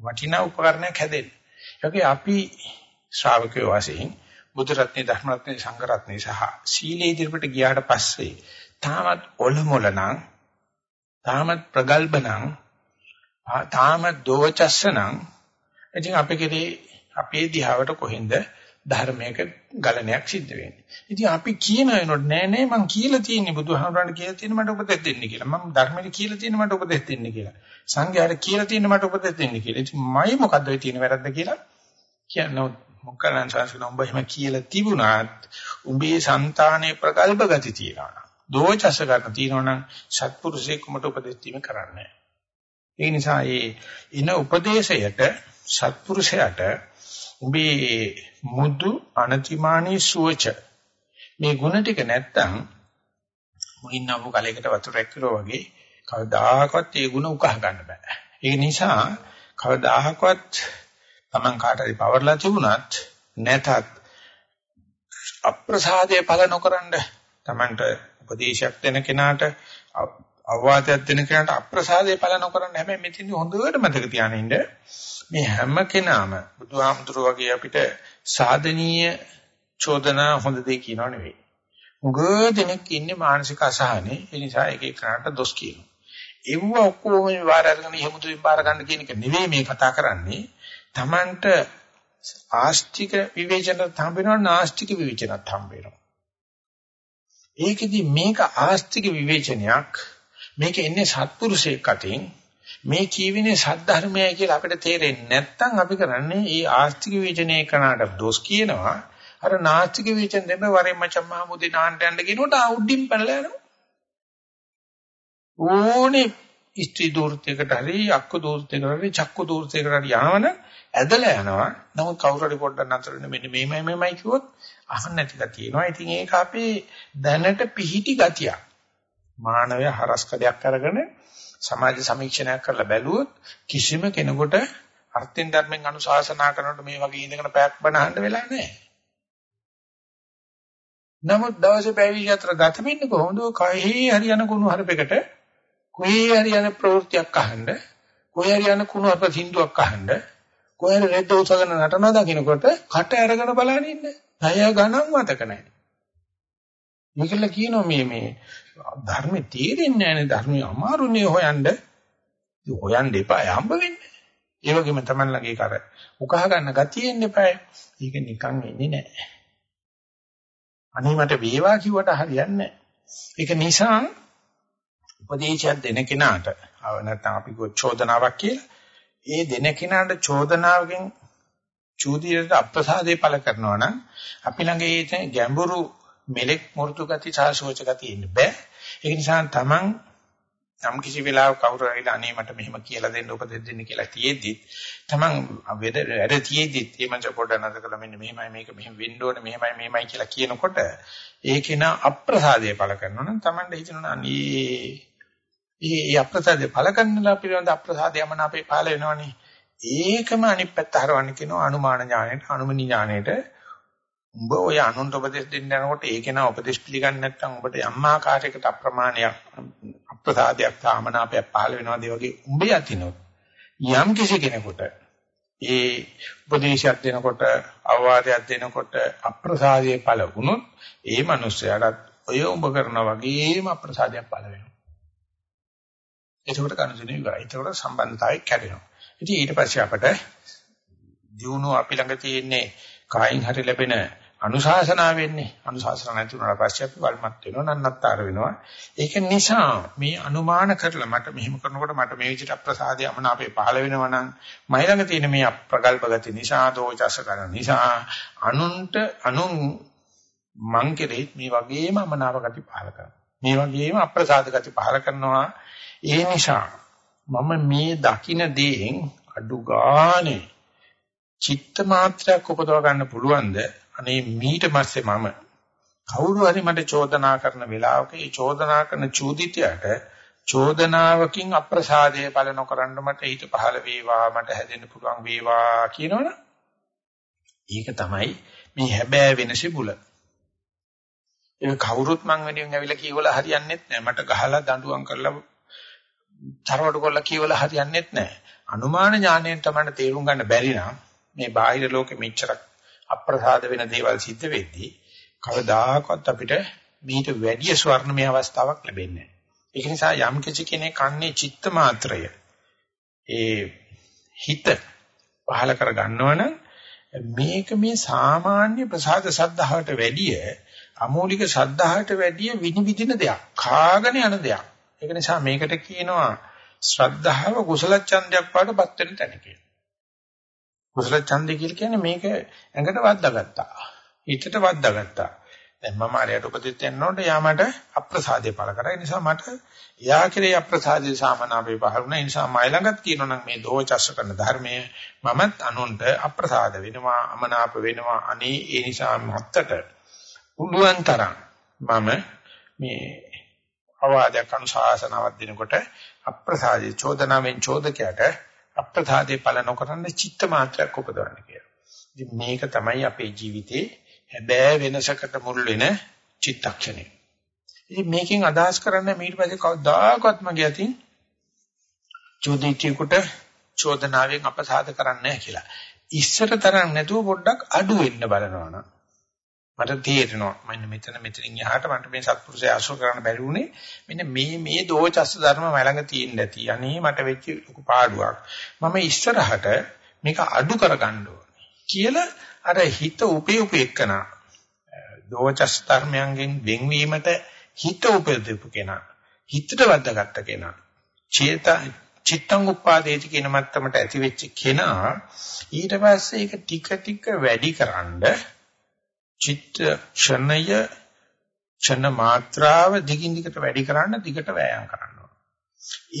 වටිනා උපකරණයක් හැදෙන්න. ඒකේ අපි ශ්‍රාවකයෝ වශයෙන් බුදු රත්නේ ධර්ම රත්නේ සංඝ රත්නේ සහ සීලේ ඉදිරියට ගියාට පස්සේ තාමත් ඔලොමොල නම් තාමත් ප්‍රගල්භ නම් තාමත් දෝචස්ස නම් ඉතින් අපි කෙරේ අපේ දිහාවට කොහෙන්ද ධර්මයක ගලණයක් සිද්ධ වෙන්නේ. ඉතින් අපි කියන වෙනොත් නෑ නෑ මං කියලා තියෙන්නේ බුදුහාමුදුරන්ට කියලා තියෙන මට උපදෙස් දෙන්න කියලා. මම ධර්මෙට කියලා තියෙන මට උපදෙස් දෙන්න කියලා. සංඝයාට කියලා තියෙන මට උපදෙස් දෙන්න කියලා. ඉතින් මයි මොකද්ද ඔය තියෙන වැරද්ද කියලා කියනොත් මොකලන් සංස්කෘත උඹ එහෙම කියලා තිබුණාත් උඹේ సంతානයේ ප්‍රකල්ප ගති තියෙනවා. දෝචස ගන්න තියෙනවනම් සත්පුරුෂයෙක් උඹට උපදෙස් දීම කරන්නේ ඒ නිසා මේ ඉන උපදේශයට සත්පුරුෂයාට උඹේ මුදු අනතිමානී සුවච මේ ಗುಣ ටික නැත්තම් මුින්නව කලයකට වතුර එක්කරෝ වගේ කවදාකවත් ඒ ಗುಣ උකහා ගන්න බෑ. ඒ නිසා කවදාකවත් Taman කාට හරි පවර්ලා තිබුණත් නැතත් අප්‍රසාදයේ පළ නොකරනද Tamanට උපදේශයක් දෙන කෙනාට අවවාදයක් දෙන කෙනාට අප්‍රසාදයේ පළ නොකරන හැබැයි මෙතන හොඳට මතක තියානින්න මේ හැම කෙනාම බුදුහාමුදුරුවෝ වගේ අපිට සාධනීය චෝදනා හොඳ දෙය කියනව නෙවෙයි. උගෝ දෙනෙක් ඉන්නේ මානසික අසහනේ ඒ නිසා එක එකනට දොස් කියනවා. ඒව ඔක්කොම මේ වාර අරගෙන එහෙමුදුින් බාර ගන්න කියන එක නෙවෙයි මේ කතා කරන්නේ. Tamanට ආස්තික විවේචනත් හම්බ වෙනවා නාස්තික විවේචනත් හම්බ වෙනවා. ඒකෙදි මේක ආස්තික විවේචනයක්. මේක එන්නේ සත්පුරුෂයෙක් අතින්. මේ කියවිනේ සද්ධර්මයයි කියලා අපිට තේරෙන්නේ නැත්නම් අපි කරන්නේ මේ ආස්තික විවේචනයේ කනට දොස් කියනවා. අර නාස්තික විවේචන දෙන්න වරේ මචං මහමුදේ නාන්න යන්න කියනකොට ආුඩ්ඩින් පැනලා යනවා. ඕනේ ඉස්ත්‍රි දූර්තයකට හරි අක්ක දූර්තයකට හරි චක්ක දූර්තයකට හරි යනවනම් ඇදලා යනවා. නමුත් කවුරු හරි පොඩ්ඩක් නතර වෙන මෙන්න මේමයි මේමයි කිව්වොත් අහන්න නැති ගතියනවා. ඉතින් ඒක අපේ දැනට පිහිටි ගතියක්. මානවය හරස්කඩයක් අරගෙන සමාජ සමීක්ෂණයක් කරලා බැලුවොත් කිසිම කෙනෙකුට අර්ථෙන් ධර්මෙන් අනුශාසනා කරනකොට මේ වගේ ඉඳගෙන පැයක් බනහන්න වෙලා නැහැ. නමුත් දවසේ පැය 24 ගත වෙන්නේ කොහොමද? කයෙහි හරියන කුණු හරපයකට කොහේ හරි යන ප්‍රවෘත්තියක් අහන්න, කොහේ හරි යන කුණු අප සින්දුවක් අහන්න, කොහේ හරි රෙද්ද උසගෙන නටනවා දකින්නකොට කට අරගෙන බලන ඉන්න. ණය ගණන් මතක නැහැ. මේකල කියනවා මේ මේ ධර්මයේ තේරෙන්නේ නැහැ නේ ධර්මයේ අමාරුනේ හොයන්න. හොයන්න එපා හම්බ වෙන්නේ. ඒ වගේම තමයි ළඟේ කර උකහා ගන්න ගතියෙන්න එපා. ඒක නිකන් එන්නේ නැහැ. අනේ මට වේවා කිව්වට හරියන්නේ නැහැ. ඒක නිසා උපදේශයක් දෙන කෙනාට නැත්නම් අපි කෝ චෝදනාවක් කියලා ඒ දෙන කෙනාට චෝදනාවකින් චූදියට අප්‍රසාදේ පළ කරනවා නම් අපි ළඟ ඒ ගැඹුරු මෙලෙක් මෘතු ගති සාසෝච ගති ඉන්න බෑ ඒ නිසා තමන් නම් කිසි වෙලාවක කවුරු හරි අනේ මට මෙහෙම කියලා දෙන්න උපදෙස් දෙන්න කියලා තියෙද්දි තමන් වැඩ තියෙද්දි මේ මං පොඩ්ඩක් නතර කළා මෙන්න මෙහෙමයි මේක මෙහෙම වෙන්න ඕනේ මෙහෙමයි මෙහෙමයි කියලා කියනකොට ඒකේන අප්‍රසාදයේ පළ කරනවා නම් තමන්ට හිතෙනවා අනේ ඒ අප්‍රසාදේ ඵල කරනලා පිළිබඳ අප්‍රසාදයමන අපේ පහල වෙනවනේ. ඒකම අනිත් පැත්ත හරවන්න කියනවා අනුමාන ඥාණයට, අනුමනි ඥාණයට. උඹ ඔය අනුන්ට උපදෙස් දෙන්න යනකොට ඒකේ නා උපදෙස් පිළිගන්නේ නැත්නම් ඔබට යම් ආකාරයකට අප්‍රමාණයක් අප්‍රසාදයක් සාමනාපයක් පහල වෙනවාද ඒ වගේ උඹ යතිනොත් යම් කිසි කෙනෙකුට ඒ උපදේශයක් දෙනකොට අවවාදයක් දෙනකොට අප්‍රසාදයේ පළ වුණොත් ඒ මනුස්සයාට ඔය උඹ කරනා වගේම අප්‍රසාදයක් පළ වෙනවා. ඒකට කනුසුනේ ඉවරයි. ඒකට සම්බන්ධතාවය කැඩෙනවා. ඉතින් ඊට පස්සේ අපට දියුණුව අපි ළඟ තියෙන්නේ කායින් හරි ලැබෙන අනුශාසනා වෙන්නේ. අනුශාසනා නැති වුණාට පස්සේ අපි වල්මත් වෙනවා නන්නත්තර වෙනවා. ඒක නිසා මේ අනුමාන කරලා මට මෙහෙම කරනකොට මට මේ විදිහට අප්‍රසාදය අමනාපේ පහළ වෙනවා නම් මයි ළඟ තියෙන මේ අප්‍රගල්ප ගති නිසා දෝචස කරන නිසා අනුන්ට අනුන් මං කෙරෙහි මේ වගේම අමනාප ගති පහළ කරනවා. මේ වගේම අප්‍රසාද ගති පහළ කරනවා. ඒ නිසා මම මේ දකින දේෙන් අඩු ගානේ චිත්ත මාත්‍රයක් උපදව ගන්න පුළුවන්ද? අනේ මීට පස්සේ මම කවුරු හරි මට චෝදනා කරන වෙලාවක ඒ චෝදනා කරන චූදිතයට චෝදනාවකින් අප්‍රසාදය පල නොකරන්න මට හිත පහළ වේවා මට හැදෙන්න පුළුවන් වේවා කියනවනේ ඒක තමයි මේ හැබෑ වෙනසෙ බුල. ඒක කවුරුත් මං වෙනින් ඇවිල්ලා කියවලා හරියන්නේත් නැහැ මට ගහලා දඬුවම් කරලා තරවටු කරලා කියවලා හරියන්නේත් නැහැ අනුමාන ඥාණයෙන් තමයි තේරුම් ගන්න බැරි නම් මේ බාහිර ලෝකෙ මෙච්චරක් අප්‍රසාද වෙන දේවල් සිද්ධ වෙද්දී කවදාකවත් අපිට මීට වැඩි ස්වර්ණමය අවස්ථාවක් ලැබෙන්නේ නැහැ. ඒක නිසා යම් කිසි කෙනෙක් කන්නේ චිත්ත මාත්‍රය ඒ හිත පහල කර ගන්නවනම් මේක මේ සාමාන්‍ය ප්‍රසාද සද්ධාවට වැඩිය අමෝලික සද්ධාවට වැඩිය විනිවිදින දෙයක්. කාගෙන යන දෙයක්. ඒක නිසා මේකට කියනවා ශ්‍රද්ධාව කුසල ඡන්දයක් පාඩපත් වෙන තැන කියලා. කුසල ඡන්දය කියලා කියන්නේ මේක ඇඟට වද්දාගත්තා. හිතට වද්දාගත්තා. දැන් මම ආරයට උපදෙස් දෙන්නකොට යා මට අප්‍රසාදේ පළ කරා. ඒ නිසා මට යා කෙරේ අප්‍රසාදේ සාමනාපේ පහරුණා. ඒ නිසා මයි ළඟත් කියනවා නම් මේ දෝචස්ස කරන ධර්මය මමත් අනුන්ට අප්‍රසාද වෙනවා, අමනාප වෙනවා. අනේ ඒ නිසා මත්තට පුළුවන් තරම් මම මේ අවවාදයක් අනුශාසනාවක් දෙනකොට අප්‍රසාදේ චෝදනාවෙන් චෝදකයට අප්‍රධාදේ පල නොකරන චිත්ත මාත්‍රයක් උපදවන්න කියලා. ඉතින් මේක තමයි අපේ ජීවිතේ හැබෑ වෙනසකට මුල් වෙන චිත්තක්ෂණය. ඉතින් මේකෙන් අදහස් කරන්න ඊට පස්සේ කවදාකවත් මගේ අතින් චෝදිතියකට චෝදනාවෙන් අපසාද කරන්නේ නැහැ කියලා. ඉස්සර තරම් නැතුව පොඩ්ඩක් අඩු වෙන්න බලනවා නම් මට තේරෙනවා මම මෙතන මෙතනින් එහාට මට මේ සත්පුරුෂය ආශ්‍රය කරන්න බැරි වුණේ මෙන්න මේ මේ දෝචස්ස ධර්ම මලඟ තියෙන්න ඇති. අනේ මට වෙච්ච ලොකු පාඩුවක්. මම ඉස්සරහට මේක අඩු කරගන්න ඕනේ කියලා අර හිත උපේ උපේකන දෝචස් ධර්මයන්ගෙන් වෙන්වීමට හිත උපදෙපු කෙනා හිතට වද්දාගත්ත කෙනා චේත චිත්තං උපාදේති කියන මත්තමට ඇති වෙච්ච කෙනා ඊට පස්සේ ඒක ටික ටික වැඩි කරන්නේ චිත්ත ක්ෂණය ක්ෂණ මාත්‍රාව දිගින් දිගට වැඩි කරන්න දිගට වෑයම් කරන්න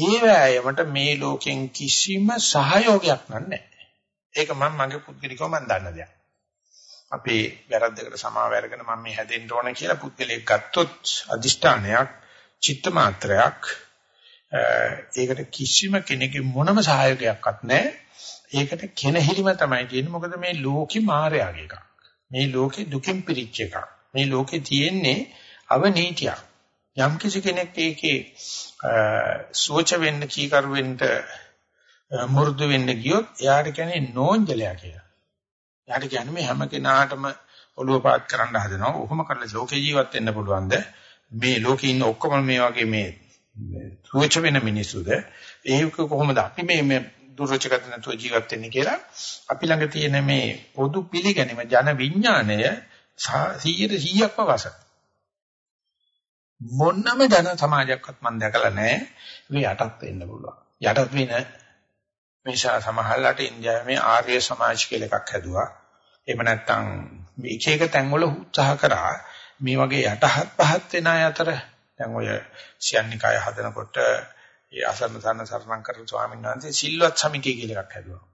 ඒ වෑයමට මේ ලෝකෙන් කිසිම සහයෝගයක් නැහැ. ඒක මම මගේ පුද්ගලිකව මම දන්න දෙයක්. අපේ වැරද්දකට සමාව අරගෙන මම මේ හැදෙන්න ඕන කියලා පුද්ගලයෙක් ගත්තොත් අදිෂ්ඨානයක් චිත්ත මාත්‍රයක් ඒකට කිසිම කෙනෙකුගේ මොනම සහයෝගයක්වත් නැහැ. ඒකට කෙනහිලිම තමයි තියෙන්නේ. මොකද මේ ලෝකේ මායාවේ එකක්. මේ ලෝකේ දුකින් පිරිච්ච එකක්. මේ ලෝකේ තියෙන්නේ අවනීතියක්. යම් කිසි කෙනෙක් ඒකේ සෝච වෙන්න කීකරු වෙන්න මුරුදු වෙන්න ගියොත් එයාට කියන්නේ නෝන්ජලයා කියලා. එයාට කියන්නේ මේ හැම කෙනාටම ඔළුව පාත් කරන්න හදනවා. ඔහොම කරලා ලෝකේ ජීවත් වෙන්න පුළුවන්ද? මේ ලෝකේ ඉන්න ඔක්කොම මේ වගේ මේ සෝච වෙන මිනිස්සුද? ඒක කොහොමද අපි මේ දුර්වචකත නැතුව ජීවත් වෙන්නේ කියලා අපි ළඟ තියෙන මේ පොදු පිළිගැනීම ජන විඥාණය 100%ක්ම වස. මොන්නම ජන සමාජයක්වත් මම දැකලා නැහැ මේ යටත් වෙන්න පුළුවන්. යටත් වෙන මේෂා සමහරලාට ඉන්දියාවේ මේ ආර්ය සමාජ කියලා එකක් හැදුවා. එහෙම නැත්නම් එක එක තැන්වල උත්සාහ කරා මේ වගේ යටහත් පහත් වෙන අය අතර දැන් ඔය සියන්නිකාය හදනකොට ඒ අසරණ සරණ සරණම් කරන ස්වාමීන් වහන්සේ සිල්වත් සමිතිය කියලා එකක් හැදුවා.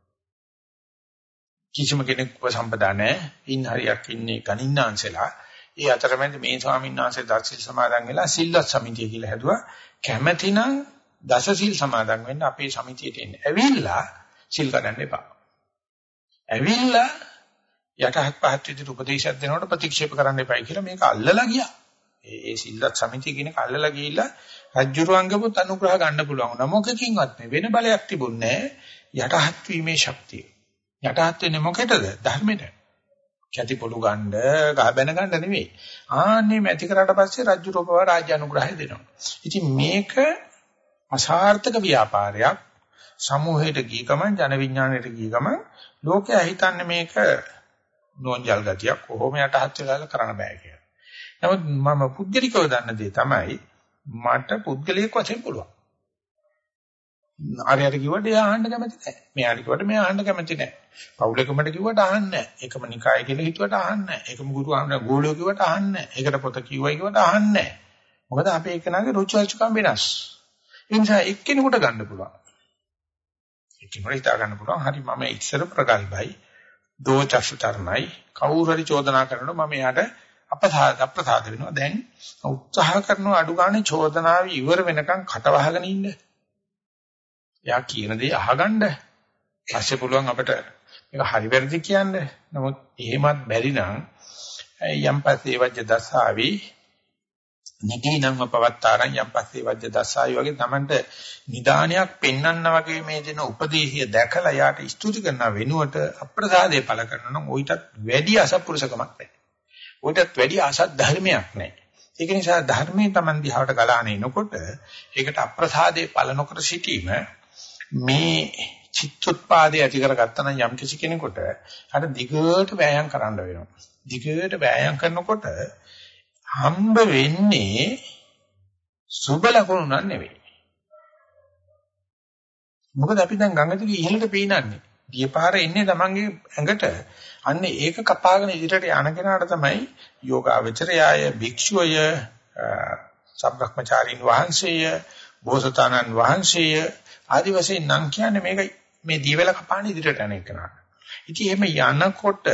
කිසිම කෙනෙක් උපසම්පදා නැහැ. ඉන් හරියක් ඉන්නේ ගණින්නාංශලා. ඒ අතරමැද මේ ස්වාමීන් වහන්සේ දසසිල් සමාදන් වෙලා සිල්වත් සමිතිය කියලා හැදුවා. කැමැතිනම් දසසිල් සමාදන් වෙන්න අපේ සමිතියට එන්න. ඇවිල්ලා සිල් කඩන්න එපා. ඇවිල්ලා යටහත් පහත් විදිහට උපදේශයක් දෙනකොට ප්‍රතික්ෂේප කරන්න එපයි කියලා මේක අල්ලලා ගියා. ඒ ඒ සිල්වත් සමිතිය කියන කල්ලලා ගිහිල්ලා රජ්ජුරුවන්ගමුත් අනුග්‍රහ ගන්න පුළුවන් වුණා. මොකකින්වත් නෙවෙයි වෙන බලයක් තිබුණේ යටහත් වීමේ ශක්තිය. යටහත් වෙන්නේ මොකටද? ධර්මෙට. කැටි පොළු ගන්න, ගහ බැන ගන්න නෙවෙයි. ආන්නේ මැති කරාට පස්සේ රජු රූපව රාජ්‍ය අනුග්‍රහය දෙනවා. ඉතින් මේක අසාර්ථක ව්‍යාපාරයක්. සමූහයට ගිය ගමන් ජන විඥාණයට ගිය ගමන් ලෝකයා හිතන්නේ මේක නෝන්ජල් ගතියක් කොහොම යටහත් වෙලා කරන්න බෑ කියලා. නමුත් මම පුද්ගලිකව දන්න දේ තමයි මට පුද්ගලික වශයෙන් පුළුවන්. ආරයට කිව්වට එයා අහන්න කැමති නැහැ. මෙයාට කිව්වට මෙයා අහන්න කැමති නැහැ. පවුලකමට කිව්වට අහන්නේ නැහැ. එකම නිකාය කියලා හිතුවට අහන්නේ නැහැ. එකම ගුරු අහන්න ගෝලියෝ කිව්වට අහන්නේ නැහැ. ඒකට පොත කිව්වයි කිව්වට අහන්නේ නැහැ. මොකද අපේ එකනාගේ රුචි අරුචිකම් වෙනස්. ඒ නිසා එක්කෙනෙකුට ගන්න පුළුවන්. එක්කෙනෙකුට හිතා ගන්න පුළුවන්. හරි මම ඉස්සර ප්‍රගල්භයි. දෝචක්ෂතරණයි. කවුරු හරි චෝදනා කරනවා මම එයාට අපසාද අප්‍රසාද වෙනවා. දැන් උත්සාහ කරනවා අඩු ගානේ චෝදනාව ඉවර වෙනකන් කටවහගෙන ඉන්න. එයා කියන දේ අහගන්න. පස්සේ පුළුවන් අපිට මේක හරි වැරදි කියන්න. නමුත් එහෙමත් බැරි නම් යම් පස්සේ වජ්‍ය දසාවි නිදීනං පවත්තාරං යම් පස්සේ වජ්‍ය දසාවි වගේ Tamanට නිදානයක් පෙන්වන්න වගේ මේ දෙන උපදේශය දැකලා යාට ස්තුති කරන වෙනුවට අප්‍රසාදේ පළ කරනවා නම් ওইටත් වැඩි අසත්පුරුෂකමක් නැහැ. ওইටත් වැඩි අසත් ධර්මයක් නැහැ. ඒක නිසා ධර්මයේ Taman දිහාට ගලාන එනකොට ඒකට අප්‍රසාදේ පළ නොකර සිටීම මේ චිත්තොත්පාදේ ඇති කරගත්තා නම් යම් කිසි කෙනෙකුට අර දිගට වෑයම් කරන්න වෙනවා. දිගට වෑයම් කරනකොට හම්බ වෙන්නේ සුබ ලකුණු නන් නෙවෙයි. මොකද අපි දැන් ගඟ දිගේ ඉහළට පීනන්නේ. ගියපාර එන්නේ තමන්ගේ ඇඟට. අන්න ඒක කපාගෙන ඉදිරියට යන කෙනාට තමයි යෝගාවචරයය, භික්ෂුවය, සබ්‍රක්‍මචාරින් වහන්සේය, බෝසතාණන් වහන්සේය ආදි වශයෙන් නම් කියන්නේ මේක මේ දීවැල කපාන ඉදිරියට යන එක නා. ඉතින් එහෙම යනකොට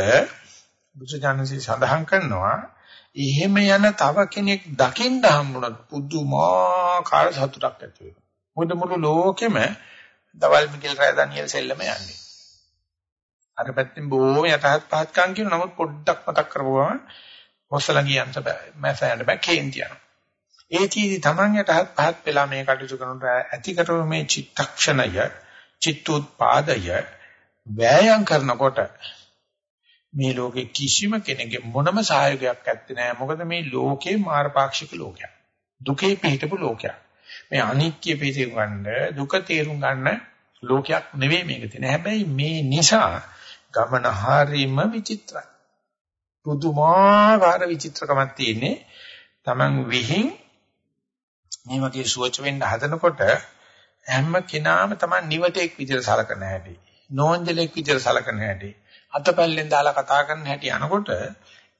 බුදුජානසී සඳහන් කරනවා එහෙම යන තව කෙනෙක් දකින්න හම්බුනොත් පුදුමාකාර සතුටක් ඇති වෙනවා. මොකද මුළු ලෝකෙම දවල් මිකල් රෑ ඩැනියෙල් සෙල්ලම යන්නේ. අර පැත්තෙන් බොහොම යටහත් පහත්කම් කියන නමුත් පොඩ්ඩක් මතක් කරපුවම මොස්සලා කියන්න බෑ. මැසයන්ට බෑ කේන්ති යනවා. ඒ චීදි Taman යටහත් පහත් වෙලා මේ කටයුතු කරනට ඇතිකරව මේ චිත්තක්ෂණය චිත්තෝත්පාදය වෑයම් කරනකොට මේ ලෝකේ කිසිම කෙනෙකුගේ මොනම සහයෝගයක් ඇත්තේ නැහැ මොකද මේ ලෝකේ මාරපාක්ෂික ලෝකයක් දුකේ පිහිටපු ලෝකයක් මේ අනිත්‍ය පිහිටු ගන්න දුක තේරුම් ගන්න ලෝකයක් නෙවෙයි මේක තියෙන හැබැයි මේ නිසා ගමන හරීම විචිත්‍රයි පුදුමාකාර විචිත්‍රකමක් තියෙන්නේ Taman විහිං මේ වගේ සුවච වෙන්න හදනකොට හැම කෙනාම තමයි නිවටෙක් විදිහට සලකන හැටි. නෝන්ජලෙක් විදිහට සලකන හැටි. අතපල්ලෙන් දාලා කතා කරන හැටි අනකොට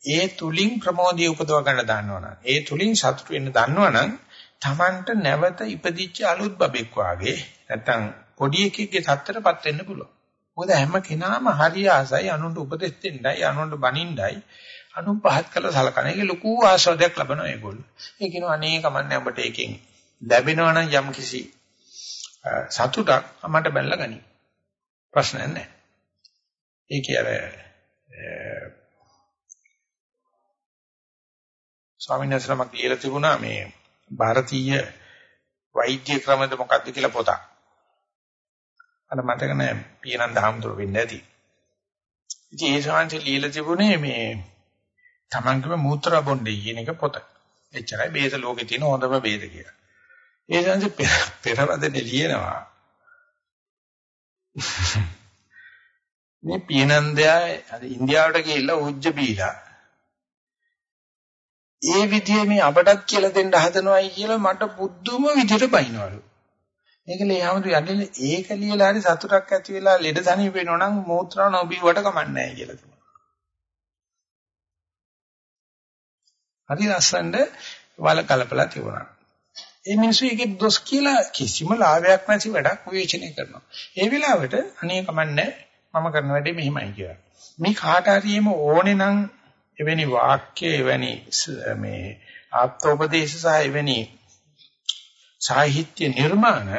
ඒ තුලින් ප්‍රමෝදය උපදව ගන්න දන්නවනම් ඒ තුලින් සතුට වෙන්න දන්නවනම් Tamanට නැවත ඉපදිච්ච අලුත් බබෙක් වාගේ නැත්තම් පොඩි එකෙක්ගේ තත්ත්වයටපත් වෙන්න පුළුවන්. මොකද හැම කෙනාම හරි ආසයි අනුන්ට උපදෙස් දෙන්නයි අනුන්ට බනින්නයි අනුන් පහත් කළා සලකන එක ලොකු ආස්වාදයක් ලබනවා ඒගොල්ලෝ. ඒ කියනවා අනේ කමන්නේ අපිට එකෙන් ලැබෙනවා නම් යම් කිසි සතුටක් මට බැලලා ගනි. ප්‍රශ්නයක් නැහැ. ඒ කියන්නේ ස්වාමීන් වහන්සේලමක් කියලා තිබුණා මේ ಭಾರತೀಯ වෛද්‍ය ක්‍රමද මොකක්ද කියලා පොතක්. අර මතක නැහැ පියනන් දහම්තුරු වෙන්නේ නැති. ඉතින් ඒ ශාන්ති লীලා තිබුණේ මේ තමන්ගේම මූත්‍රා බොණ්ඩේ කියන එක පොත. එච්චරයි බේද ලෝකේ තියෙන හොඳම බේද කියලා. ඒ සංසි පෙරවදනේ ලියනවා. මේ පියනන්දයා ඉන්දියාවට ගිහිල්ලා උජ්ජ බීලා. ඒ විදිහේ මේ අපටත් කියලා දෙන්න හදනවයි කියලා මට බුද්ධම විදිහට බයිනවලු. මේක ලියහමතු යන්නේ ඒක ලියලා හරි සතුටක් ඇති වෙලා ලෙඩ සනීප වෙනව නම් මූත්‍රා නොබීවට කමන්නේ නැහැ කියලා. හරි ලස්සනට වල කලපලා තිබුණා. ඒ මිනිස්සු ඒකේ දොස් කියලා කිසිම ලාභයක් නැති වැඩක් විවේචනය කරනවා. ඒ වෙලාවට අනේ කමන්නේ මම කරන වැඩේ මෙහිමයි කියලා. මේ කාට හරියම ඕනේ නම් එවැනි වාක්‍ය එවැනි මේ ආත්මෝපදේශ සහ එවැනි සාහිත්‍ය නිර්මාණ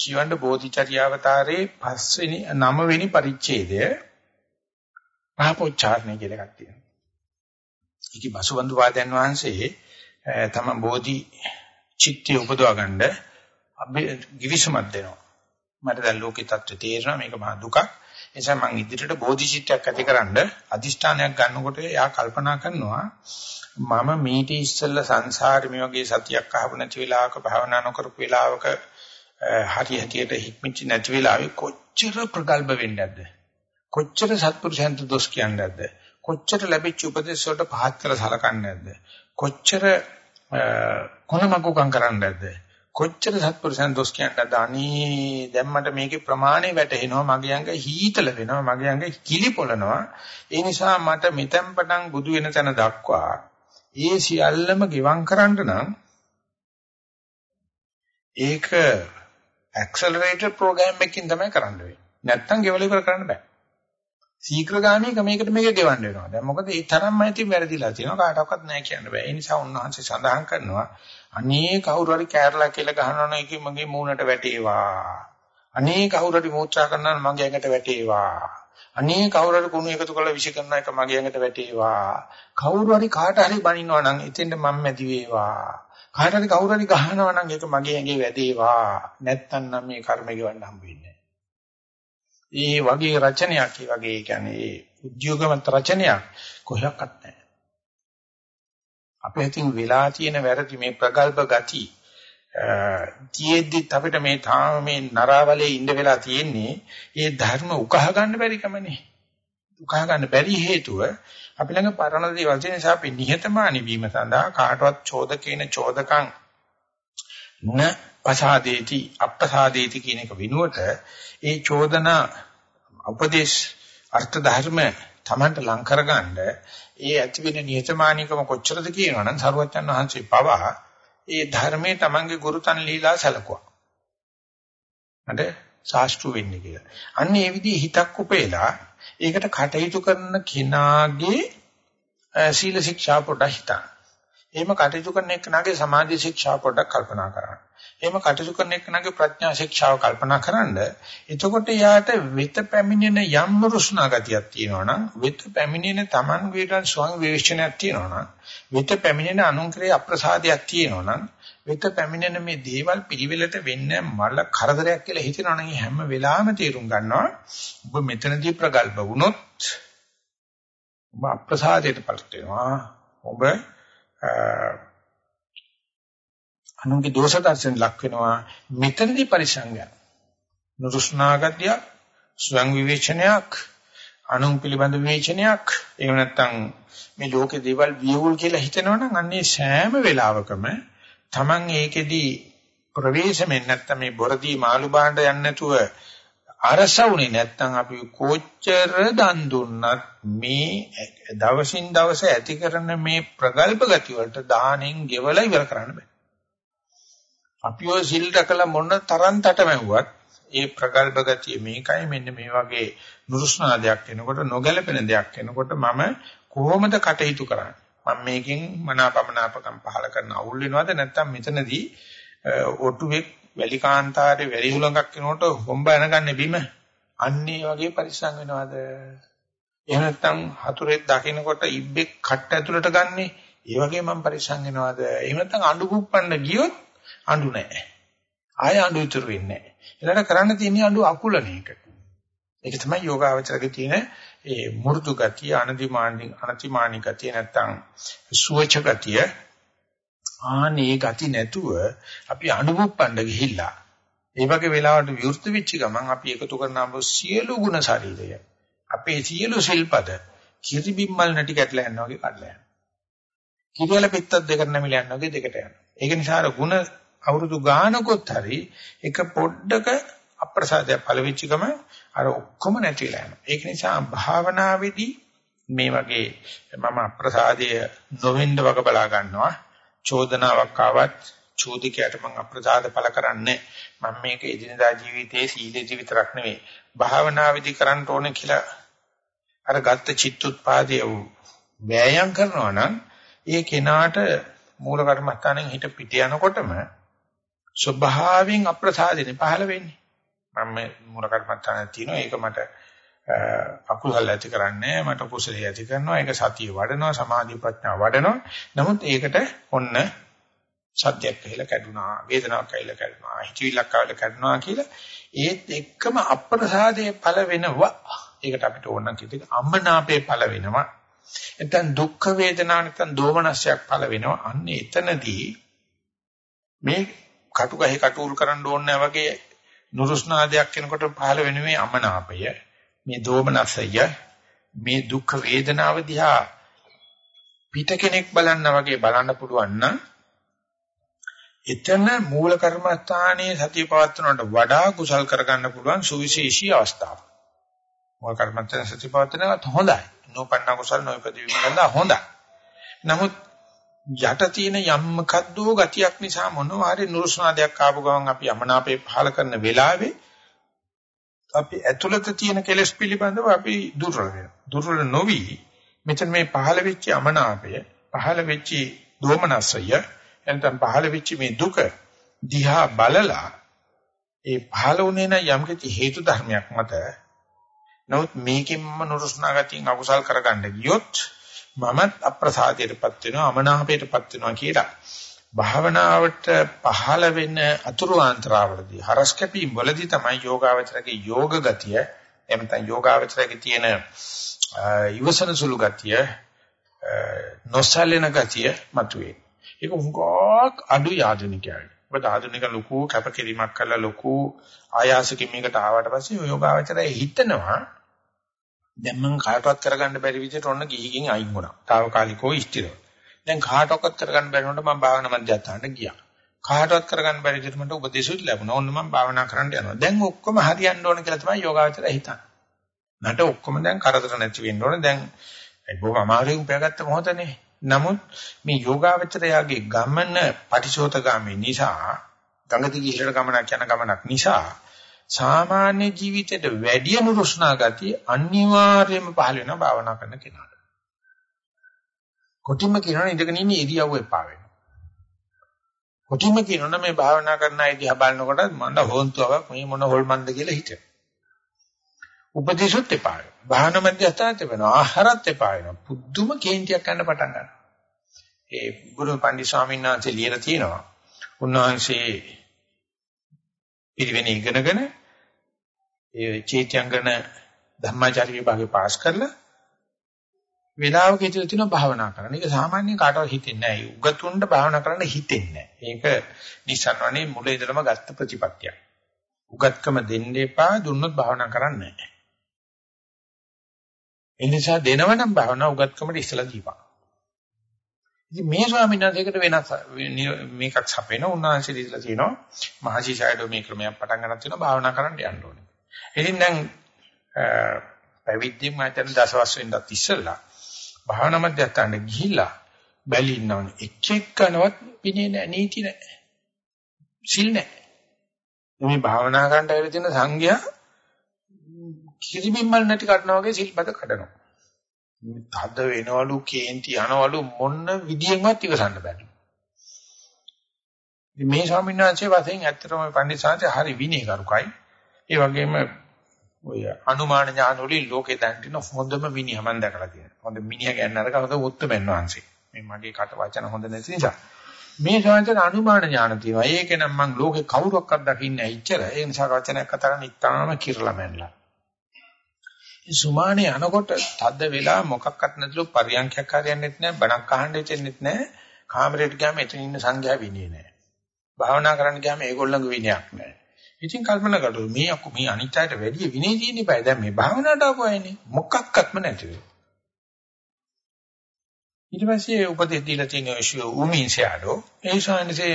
ජීවණ්ඩ බෝධිචර්යාවතාරේ පස්වෙනි නවවෙනි පරිච්ඡේදය මහපොච්චාරණය කියලා එකක් තියෙනවා. ඒකේ බසුබන්දු වාදයන් වහන්සේ තම බෝධි චිත්තය උපදවා ගන්න ගිවිසුමක් දෙනවා. මට දැන් ලෝකේ தත්ත්වය තේරෙනවා මේක මහා දුකක්. නිසා මම ඉදිරියට බෝධිචිත්තයක් ඇතිකරනද අදිෂ්ඨානයක් ගන්නකොට එයා කල්පනා කරනවා මම මීට ඉස්සෙල්ලා සංසාරේ මේ වගේ සතියක් අහපු නැති වෙලාවක භාවනා නොකරපු වෙලාවක හරි හැටියට හික්මිච්ච නැති වෙලාවේ කොච්චර ප්‍රගල්භ වෙන්නේ නැද්ද කොච්චර සත්පුරුෂයන්ට දොස් කියන්නේ නැද්ද කොච්චර ලැබිච්ච උපදේශ වලට පහත් කළ සලකන්නේ නැද්ද කොච්චර කොනමකුකම් කරන්නේ නැද්ද කොච්චර සත්පුරුෂයන් දොස් කියන්නේ අනේ දැන් මට මේකේ ප්‍රමාණය වැටහෙනවා. මගේ අංග හීතල වෙනවා. මගේ අංග කිලි පොළනවා. ඒ නිසා මට මෙතෙන් පටන් බුදු වෙන තැන දක්වා ඒ සියල්ලම ගෙවම් කරන්න නම් ඒක ඇක්සලරේටර් ප්‍රෝග්‍රෑම් එකකින් තමයි කරන්න වෙන්නේ. නැත්තම් ගෙවල ඉවර කරන්න බෑ. ශීඝ්‍රගාමී ක්‍රමයකට මේක ගෙවන්න වෙනවා. දැන් මොකද ඒ තරම්ම ඇති වැරදිලා තියෙනවා කාටවත් නැහැ කියන්න බෑ. ඒ නිසා උන්වහන්සේ සඳහන් කරනවා අනේ කවුරු හරි කෑරලා කියලා ගහනවා නම් ඒකේ මගේ මූණට වැටේවා. අනේ කවුරු හරි මෝත්‍රා කරනවා නම් මගේ ඇඟට වැටේවා. අනේ කවුරු හරි කුණු එකතු කරලා විශ් කරන එක මගේ ඇඟට වැටේවා. කවුරු හරි කාට හරි බනිනවා නම් එතෙන්ට මම මැදි වේවා. කාට හරි කවුරු හරි ගහනවා නම් ඒක මගේ ඇඟේ වැදේවා. නැත්තම් නම් මේ කර්ම ගෙවන්න හම්බ වෙන්නේ ඒ වගේ රචනයක්, ඒ වගේ කියන්නේ ඒ උද්‍යෝගවන්ත රචනයක් කොහොක්වත් නැහැ. අපේ හිතින් වෙලා තියෙන වැරදි මේ ප්‍රගල්භ ගති තියෙද්දිත් අපිට මේ තාම මේ නරාවලේ ඉඳ වෙලා තියෙන්නේ ඒ ධර්ම උකහා ගන්න බැරි කමනේ. උකහා ගන්න බැරි හේතුව අපි ළඟ පරණ දේවල් තියෙන නිසා අපි නිහතමානී වීම සඳහා කාටවත් චෝදකේන චෝදකං න පසාදේති අප්පසාදේති කියන එක විනුවට ඒ චෝදනා උපදේශ අර්ථ ධර්ම Tamanට ලං කරගන්න ඒ ඇති වෙන නිහතමානීකම කොච්චරද කියනවනම් සරුවච්චන් වහන්සේ පවා ඒ ධර්මයේ Tamanගේ ගුරුතන් ලීලා සැලකුවා. අද ශාස්ත්‍රු වෙන්නේ කියලා. අන්න ඒ විදිහේ හිතක් උපේලා ඒකට කටයුතු කරන කෙනාගේ සීල ශික්ෂා පොඩ්ඩක් හිතන්න. එහෙම කටයුතු කරන එක්කනාගේ සමාධි ශික්ෂා පොඩ්ඩක් කල්පනා කරන්න. එහෙම කටයුතු කරන එක්කනාගේ ප්‍රඥා ශික්ෂාව කල්පනා කරන්න. එතකොට යාට වෙත පැමිණෙන යම් රුස්නා ගතියක් තියෙනවනම් වෙත පැමිණෙන Taman වේදන් ස්වං විවේචනයක් තියෙනවනම් වෙත පැමිණෙන අනුන්කරේ අප්‍රසාදයක් තියෙනවනම් වෙත පැමිණෙන මේ දේවල් පිළිවෙලට වෙන්නේ මල කරදරයක් කියලා හිතනවනම් හැම වෙලාවෙම තේරුම් ගන්නවා ඔබ මෙතනදී ප්‍රගල්ප වුණොත් ඔබ අප්‍රසාදයටපත් වෙනවා ඔබ අනුන්ගේ දෝෂ දර්ශන ලක් වෙනවා. මෙතනදී පරිසංගය නුරුස්නාගතිය ස්වයං විවේචනයක් අනුන් පිළිබඳ විවේචනයක්. එහෙම නැත්නම් මේ ලෝකේ දේවල් වියවුල් කියලා හිතනවනම් අන්නේ සෑම වෙලාවකම Taman ඒකෙදී ප්‍රවේශමෙන් නැත්නම් මේ බොරදී මාළු බාණ්ඩ යන්නේ නැතුව අරසවුනේ නැත්නම් අපි කොච්චර දන් දුන්නත් මේ දවසින් දවස ඇති කරන මේ ප්‍රගල්ප ගති වලට දානෙන් ගෙවලා ඉවර කරන්න බෑ. අපි ඔය සිල් රැකලා මොන තරම් තටමැව්වත් ඒ ප්‍රගල්ප ගතිය මේකයි මෙන්න මේ වගේ නුරුස්නා දෙයක් එනකොට නොගැලපෙන දෙයක් එනකොට මම කොහොමද කටයුතු කරන්නේ? මම මේකෙන් මනාපමනාපකම් පහල කරන අවුල් වෙනවද නැත්නම් මෙතනදී ඔටුවෙක් වැලි කාන්තාරේ වැලි හුලඟක් වෙනකොට හොම්බ යනගන්නේ බිම. අන්නේ වගේ පරිස්සම් වෙනවද? එහෙම නැත්නම් හතුරෙක් දකින්නකොට ඉබ්බෙක් කට්ට ඇතුළට ගන්නේ ඒ වගේ මම පරිස්සම් වෙනවද? එහෙම නැත්නම් අඬු කුප්පන්න ගියොත් අඬු නැහැ. ආය අඬු ඉතුරු වෙන්නේ නැහැ. ඊළඟට කරන්න තියෙන්නේ අඬු අකුලන එක. ඒක තමයි යෝගාවචරගේ තියෙන ඒ මෘදු ගතිය අනදිමානි අනතිමානි ගතිය නැත්නම් සුවච ගතිය. ආනේ ගති නැතුව අපි අනුමුප්පන්න ගිහිල්ලා ඒ වගේ වෙලාවට විවෘත වෙච්ච ගමන් අපි එකතු කරන අපේ සියලු ගුණ ශරීරය අපේ සියලු ශිල්පද කිරි බිම්මල් නැටි කැටලා යනවා වගේ කඩලා යනවා. කිරියල පිටත් දෙකට නැමිලා යනවා වගේ දෙකට යනවා. ඒක නිසා අර ගුණ අවුරුදු ගානකොත් හරි එක පොඩ්ඩක අප්‍රසාදය පළවෙච්ච ගම අර ඔක්කොම නැතිලා යනවා. ඒක නිසා භාවනාවේදී මේ වගේ මම අප්‍රසාදය නොවෙන්න වග බලා ගන්නවා. චෝදනාවක් ආවත් චෝදිකයට මම අප්‍රසාද පළ කරන්නේ. මම මේක එදිනදා ජීවිතයේ සීලේ විතරක් නෙවෙයි. භාවනා විදි කරන්න ඕනේ කියලා අර ගත්ත චිත්තුත්පාදයේ වෑයම් කරනවා නම් ඒ කෙනාට මූල කර්මස්ථානෙන් හිට පිට යනකොටම ස්වභාවයෙන් අප්‍රසාදිනේ පහළ වෙන්නේ. මම මූල කර්මස්ථානයේ තියෙනවා. ඒක මට අකුසල ඇති කරන්නේ මට කුසලයේ ඇති කරනවා ඒක සතිය වඩනවා සමාධි ප්‍රඥා වඩනවා නමුත් ඒකට ඔන්න සත්‍යයක් කියලා කැඩුනා වේදනාවක් කියලා කැඩුනා හිතවිල්ලක් කියලා කැඩුනා කියලා ඒත් එක්කම අප්‍රසාදයේ ඵල වෙනවා ඒකට අපිට ඕන නම් කිව්වේ අමනාපේ පළ වෙනවා. නැත්නම් දුක් වේදනා නැත්නම් දෝමනස්යක් පළ වෙනවා. අන්න එතනදී මේ කටුගහේ කටුල් කරන්න ඕනේ වගේ නුරුස්නාදයක් කෙනකොට පහළ වෙන මේ අමනාපය, මේ දෝමනසය, මේ දුක් වේදනාව දිහා පිට කෙනෙක් බලන්න වගේ බලන්න පුළුවන් නම් එතන මූල කර්මස්ථානයේ සතිය පවත්වනට වඩා කුසල් කරගන්න පුළුවන් සුවිශේෂී අවස්ථාවක්. මූල කර්මස්ථාන සතිය පවත්වනවත් හොඳයි. නෝපන්න කුසල් නොයිපදීම ගන්න හොඳයි. නමුත් යට තියෙන යම් මොකද්ද ගතියක් නිසා මොනවා හරි නුරුස්නාදයක් ආපු ගමන් අපි යමනාපේ පහල කරන වෙලාවේ අපි ඇතුළත තියෙන කෙලෙස් පිළිබඳව අපි දුර්වල වෙනවා. දුර්වල නොවි මෙතන මේ පහල වෙච්ච අමනාපය, පහල වෙච්ච දෝමනසය, එතන පහල වෙච්ච මේ දුක දිහා බලලා ඒ පහල වුණේ නම් යම් කිසි හේතු ධර්මයක් මත නමුත් මේකෙන්ම නුරුස්නා ගතියෙන් අකුසල් කරගන්න ගියොත් මමත් අප්‍රසාදයටපත් වෙනවා අමනාපයටපත් වෙනවා කියලා භාවනාවට පහළ වෙන අතුරු ආන්තරවලදී හරස් කැපීම් වලදී තමයි යෝගාවචරගේ යෝග ගතිය එහෙම නැත්නම් යෝගාවචරගේ තියෙන ඉවසන සුළු ගතිය නොසැලෙන ගතිය මතුවේ. ඒක හුඟක් අඩු ආධුනිකයයි. මොකද ආධුනික ලොකු කැපකිරීමක් කළා ලොකු ආයාසකින් මේකට ආවට පස්සේ යෝගාවචරය හිතනවා දැන් මම කාටවත් කරගන්න බැරි විදිහට ඔන්න ගිහිගින් අයින් වුණා. తాවකාලිකව ඉෂ්ටිරව. දැන් කාටවත් කරගන්න බැරි වුණාට මම භාවනා මධ්‍යස්ථානට ගියා. කාටවත් කරගන්න බැරි විදිහට මට උපදේශුත් ලැබුණා. ඔන්න මම භාවනා කරන්න යනවා. දැන් ඔක්කොම හරියන්න ඕන කියලා තමයි යෝගාවචරය හිතන්නේ. මට ඔක්කොම දැන් කරදර නැති වෙන්න ඕන. දැන් ඒ බොහොම අමාරුවෙන් උපයාගත්ත මොහොතනේ. නමුත් මේ යෝගාවචරයාගේ ගමන පටිශෝතගාමී නිසා ගඟ දිගේ ඉහළට ගමනක් යන ගමනක් නිසා සාමාන්‍ය ජීවිතයට වැඩි නුරුස්නා ගතිය අනිවාර්යයෙන්ම පහළ වෙනවා භාවනා කරන කෙනාට. කොටිම කියනවා ඉඳගෙන ඉන්නේ ඉරියව්ව එපා වෙනවා. කොටිම කියනවා මේ භාවනා කරන අය දිහා බලනකොට මන්ද හොන්තුවක් මේ මොන හොල්මන්ද කියලා හිතෙනවා. උපදේශොත් එපා වෙනවා. භාවනා මධ්‍යස්ථානත් වෙනවා. ආහාරත් එපා වෙනවා. පුදුම කේන්තියක් ගන්න පටන් ගන්නවා. ඒ ගුරු පන්දි ස්වාමීන් වහන්සේ ලියලා තියෙනවා. උන්වහන්සේ පිරිවෙන ඉගෙනගෙන ඒ චේත්‍යංගන ධම්මාචාර්ය විභාගේ පාස් කරලා වේලාවක හිතලා තියෙනවා භාවනා කරන්න. ඒක සාමාන්‍ය කාටවත් හිතෙන්නේ නැහැ. උගතුන්ට භාවනා කරන්න හිතෙන්නේ නැහැ. ඒක නිසන්වනේ මුල ඉඳලම ගත්ත ප්‍රතිපත්තියක්. උගත්කම දෙන්න එපා දුන්නොත් භාවනා කරන්නේ නැහැ. ඒ නිසා දෙනවනම් භාවනා උගත්කමට ඉස්සලා දීපන්. ඉතින් මේ ස්වාමීන් වහන්සේකට වෙනස් මේකක් සපේන උන්වහන්සේ දීලා තියෙනවා මහසිසයඩෝ මේ ක්‍රමයක් පටන් ගන්නත් තියෙනවා භාවනා කරන්න යන්න ඕනේ. ඉතින් දැන් පැවිද්දෙන් මම දසවස් වෙන්නත් ඉස්සෙල්ලා භාවනා මධ්‍යස්ථානට ගිහිල්ලා බැලි ඉන්නවනේ එක් එක්කනවත් පිනේ නැහැ නීති නැහැ. සිල් නැහැ. මේ භාවනා කරන්න ඇවිල්ලා තියෙන සංඝයා කිරිබිම්මල් නැටි කඩනවා වගේ සිල්පද කඩනවා. තද වෙනවලු කේන්ති යනවලු මොන විදියෙන්වත් ඉවසන්න බෑ. ඉතින් මේ ස්වාමීන් වහන්සේ වශයෙන් ඇත්තටම පණ්ඩිත සාංශය හරි විනයකරුකයි. ඒ වගේම ඔය අනුමාන ඥාන වලින් ලෝකේ දැන්ටින හොඳම විනය මම දැකලා තියෙනවා. හොඳ මිනිහ ගැන අරක හොඳ උත්තරමෙන් වහන්සේ. මේ මගේ කට වචන හොඳ නැති නිසා. මේ ස්වාමීන් අනුමාන ඥාන තියෙනවා. ඒක නම් මම ලෝකේ කවුරක්වත් දකින්නේ නැහැ ඉච්චර. ඒ නිසා වචනයක් කතා කරන්න ඉතාලම කිරලා මැනලා. සුමානේ යනකොට තද්ද වෙලා මොකක්වත් නැතුළු පරියන්ඛයක් හරියන්නේත් නැහැ බණක් අහන්න දෙන්නෙත් නැහැ කාමරේට ගියාම එතන ඉන්න සංඝයා විනියේ නැහැ භාවනා කරන්න ගියාම ඒගොල්ලන්ගේ විනයක් නැහැ ඉතින් කල්පනා කළොත් මේ අකු මේ අනිත්‍යයට වැඩි විනය තියෙන්න බෑ දැන් මේ භාවනාවට ආපුවයිනේ මොකක්වත්ම නැතිව ඊට පස්සේ උපදෙස් දීලා තියෙන ඔය උමින් ෂැඩෝ ඒ ශානසේ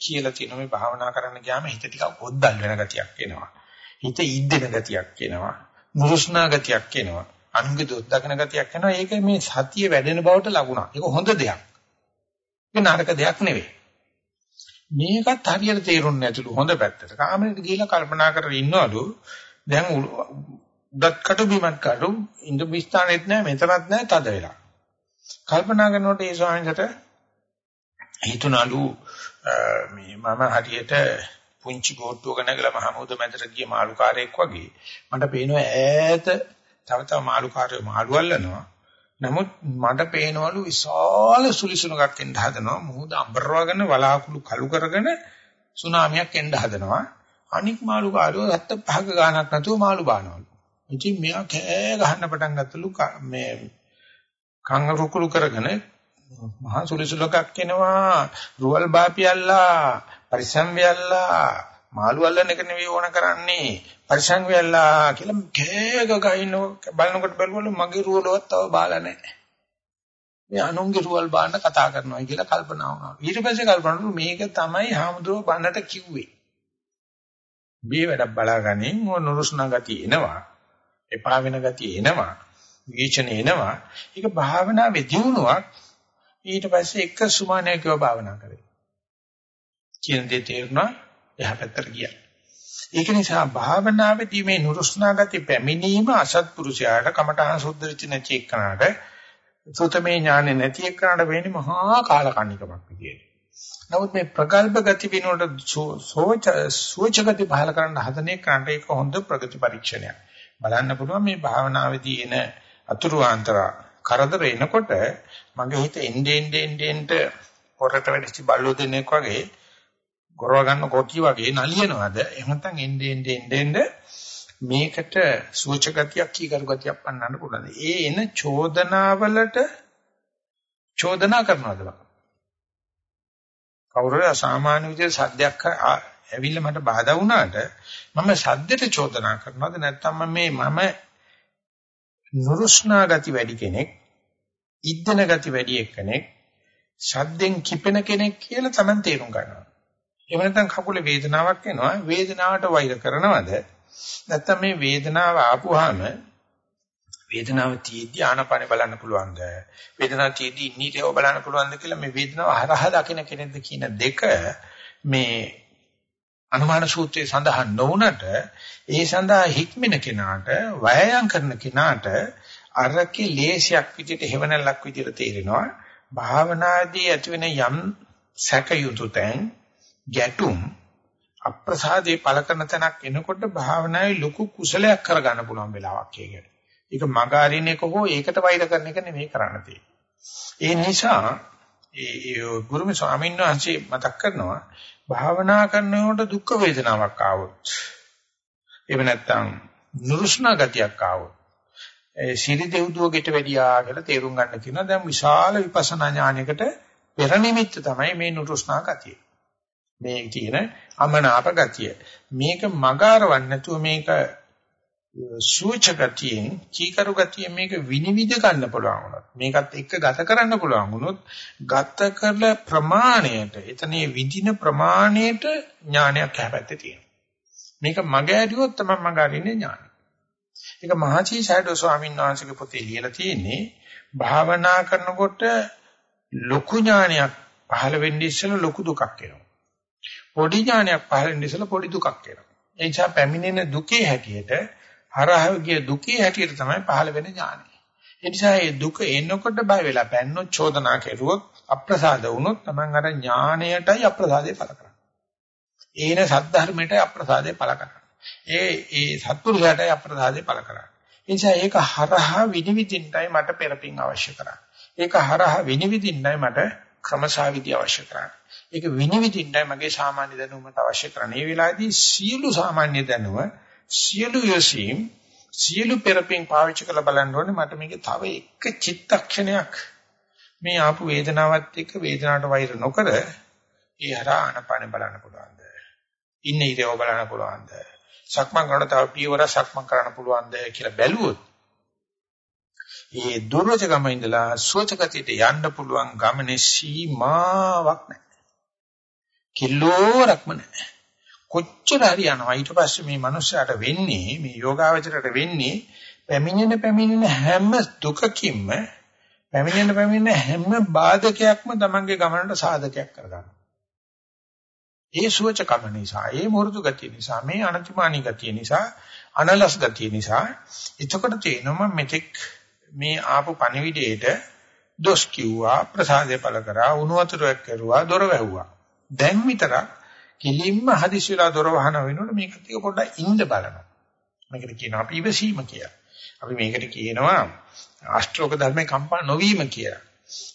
කියලා තියෙන මේ භාවනා කරන්න ගියාම හිත ටිකක් ඔද්දල් වෙන ගතියක් එනවා හිත ඉද්දෙන ගතියක් එනවා මුරුස්නා ගතියක් එනවා. අනුන්ගේ දොස් දකින ගතියක් එනවා. ඒක මේ සතිය වැඩෙන බවට ලකුණක්. ඒක හොඳ දෙයක්. ඒක නරක දෙයක් නෙවෙයි. මේකත් හරියට තේරුන්නේ නැතුළු හොඳ පැත්තට. කාමරේට ගිහිල්ලා කල්පනා කරගෙන ඉන්නවලු දැන් උඩත් කටු බිමත් කටු ඉඳ විස්ථානෙත් නැහැ මෙතනත් නැහැ තද වෙලා. කල්පනා කරනකොට ඒ ස්වාමීන්ට හිතුණලු මේ මම හරියට පුංචි බෝට්ටුවක නැගලා මහමුද මැදට ගිය මාළුකාරයෙක් වගේ මට පේනවා ඈත තව තව මාළුකාරයෝ මාළු අල්ලනවා නමුත් මට පේනවලු විශාල සුලිසුණක් එන්න හදනවා. මුහුද අඹරවගෙන වලාකුළු කළු කරගෙන සුනාමියක් එන්න හදනවා. අනික් මාළුකාරයෝ රත්ත පහක ගානක් නැතුව මාළු බානවලු. ඉතින් මෙයා කෑ ගහන්න පටන් ගත්තලු මේ කංග රුකුළු කරගෙන මහා සුලිසුලකක් එනවා. රුවල් බාපියල්ලා පරිසම් වෙල්ලා මාළු අල්ලන එක නෙවෙයි ඕන කරන්නේ. පරිසම් වෙල්ලා කියලා කෑග ගහින්න බලනකොට බැලුවලු මගේ රුවලවත් තව බාලා නැහැ. මේ අනුන්ගේ රුවල් බාන්න කතා කරනවා කියලා කල්පනා වුණා. ඊට පස්සේ කල්පනා වුණා මේක තමයි හාමුදුරුවෝ බන්නට කිව්වේ. මේ වැඩක් බලාගනින් මොන නුරුස්නා ගතිය එනවා. එපා වෙන ගතිය එනවා. විචන එනවා. ඒක භාවනාවේ දියුණුවක්. ඊට පස්සේ එක සුමානයකව භාවනා කරේ. කියන දේ තේරුණා. එහා පැත්තට ගියා ඒක නිසා භාවනාවේදී මේ නුරුස්නා ගති පැමිණීම අසත්පුරුෂයාට කමඨහං සුද්ධ වෙච්ච නැති එක්කනට සුතමේ ඥානෙ නැති එක්කනට වෙන්නේ මහා කාලකන්නිකමක් විදියට නමුත් මේ ප්‍රගල්භ ගති වෙනකොට සෝච සෝච ගති පහල කරන්න හදන එකට ඒක හොඳ ප්‍රගති පරීක්ෂණයක්. බලන්න පුළුවන් මේ භාවනාවේදී එන අතුරු ආන්තර කරදර එනකොට මගේ හිත එන්නේ එන්නේ එන්නේ පොරට වැඩිච්ච බල්ලෝ දෙනෙක් වගේ ගොරව ගන්න කොටි වගේ නලියනවාද එහෙම නැත්නම් එන්නේ එන්නේ එන්නේ මේකට සූච ගතියක් කීකරු ගතියක් පන්නන්න පුළුවන්. ඒ එන චෝදනාවලට චෝදනා කරනවද බලන්න. කවුරුහරි අසාමාන්‍ය විදිහට සද්දයක් ඇවිල්ලා මට බාධා වුණාට මම සද්දෙට චෝදනා කරනවද නැත්නම් මේ මම නුරුස්නා ගති වැඩි කෙනෙක් ඉද්දන ගති වැඩි එක්කෙනෙක් සද්දෙන් කිපෙන කෙනෙක් කියලා Taman තේරුම් ගන්නවා. එහෙම නැත්නම් කකුලේ වේදනාවක් එනවා. වේදනාවට වෛර කරනවද? නැත්නම් මේ වේදනාව ආපුවාම වේදනාව තියෙද්දි ආනපන බලන්න පුළුවන්ද? වේදනාව තියෙද්දි ඉන්නීටව බලන්න පුළුවන්ද කියලා මේ වේදනාව හරහා දකින කෙනෙක්ද කියන දෙක මේ අනුමාන සූත්‍රයේ සඳහන් නොවුනට ඒ සඳහා හික්මින කෙනාට වයයන් කරන කෙනාට අරකේ ලේසියක් විදිහට හේවණල්ලක් විදිහට තේරෙනවා. භාවනාදී ඇතිවෙන යම් සැකයුතු තැන් ගැටුම් අප්‍රසාදේ පළ කරන තැනක් එනකොට භාවනාවේ ලොකු කුසලයක් කරගන්න පුළුවන් වෙලාවක් ඒකට. ඒක මග අරින එක හෝ ඒකට වෛර කරන එක නෙමෙයි කරන්න තියෙන්නේ. ඒ නිසා ඒ ගුරුමේ ස්වාමීන් වහන්සේ මතක් කරනවා භාවනා කරනකොට දුක් වේදනාවක් ආවොත් එහෙම නැත්නම් නුරුස්නා ගතියක් ආවොත් ඒ සිරි දෙව්දුවකට වැඩියා කියලා තේරුම් ගන්න කියනවා දැන් විශාල විපස්සනා ඥානයකට පෙර නිමිත්ත තමයි මේ නුරුස්නා ගතිය. මේ කියන අමනාප ගතිය. මේක මගාරවන්න නැතුව මේක සූච ගතියෙන් කීකරු ගතියෙන් මේක විනිවිද ගන්න පුළුවන් වුණොත් මේකත් එක්ක ගත කරන්න පුළුවන් වුණොත් ගත කළ ප්‍රමාණයට එතනේ විඳින ප්‍රමාණයට ඥානයක් හැපැත්තේ තියෙනවා. මේක මග ඇරියොත් තමයි මග අරින්නේ ඥානය ඒක මහචී සයිඩෝ ස්වාමීන් වහන්සේගේ පොතේ ලියලා තියෙන්නේ භාවනා කරනකොට ලොකු ඥානයක් පහළ වෙන්නේ ඉස්සෙල්ලා ලොකු දුකක් එනවා. පොඩි ඥානයක් පහළ වෙන්නේ ඉස්සෙල්ලා පොඩි දුකක් එනවා ඒ නිසා පැමිණෙන දුකේ හැටියට හරහාගේ දුකේ හැටියට තමයි පහළ වෙන ඥානය. ඒ නිසා මේ දුක එනකොට බය වෙලා පැන්නොත් චෝදනා කෙරුවොත් අප්‍රසාද වුණොත් Taman අර ඥාණයටයි අප්‍රසාදේ පළ කරන්නේ. ඒන සද්ධර්මයටයි අප්‍රසාදේ පළ කරන්නේ. ඒ ඒ සත්පුරුෂයාටයි අප්‍රසාදේ පළ කරන්නේ. ඒ නිසා ඒක හරහා විනිවිදින්නයි මට පෙරපින් අවශ්‍ය කරන්නේ. ඒක හරහා විනිවිදින්නයි මට ක්‍රමසාවිදි අවශ්‍ය කරන්නේ. ඒක විනිවිදින්නයි මගේ සාමාන්‍ය දැනුමට අවශ්‍ය කරන්නේ. මේ වෙලාවේදී සියලු සාමාන්‍ය දැනුම සියලු යසීම් සියලු පෙරපින් පාවිච්චි කරලා බලන්න ඕනේ. මට මේකේ තව එක චිත්තක්ෂණයක්. මේ ආපු වේදනාවත් එක්ක වේදනාවට වෛර නොකර ඒ හරහා ආනපාන බලන්න පුළුවන්ද? ඉන්න ඉරව බලන්න පුළුවන්ද? සක්මන් කරන තව පියවර සක්මන් කරන්න පුළුවන්ද කියලා බැලුවොත් ඒ දුර්වචකම ඉඳලා සුවචකතියට යන්න පුළුවන් ගමනේ සීමාවක් නැහැ. කිලෝරක්ම නැහැ කොච්චර හරි යනවා ඊට පස්සේ මේ මනුස්සයාට වෙන්නේ මේ යෝගාවචරයට වෙන්නේ පැමිණෙන පැමිණෙන හැම දුකකින්ම පැමිණෙන පැමිණෙන හැම බාධකයක්ම තමන්ගේ ගමනට සාධකයක් කරගන්නවා. ඒ සුවචකම නිසා, ඒ මුරුදු ගතිය නිසා, මේ අනතිමානී ගතිය නිසා, අනලස් ගතිය නිසා එතකොට තේනවා මෙතෙක් මේ ආපු පණිවිඩයේට දොස් කිව්වා, ප්‍රසාදේ පළ කරා, උණු වතුරක් කරුවා, දොර වැහුවා. දැන් විතරක් කිලින්ම හදිස් වෙලා දොර වහන වෙනකොට මේකත් එක පොඩ්ඩක් ඉන්න බලනවා. මේකට කියනවා අපි ඉවසීම කියලා. අපි මේකට කියනවා අෂ්ටෝක ධර්මේ කම්පා නොවීම කියලා.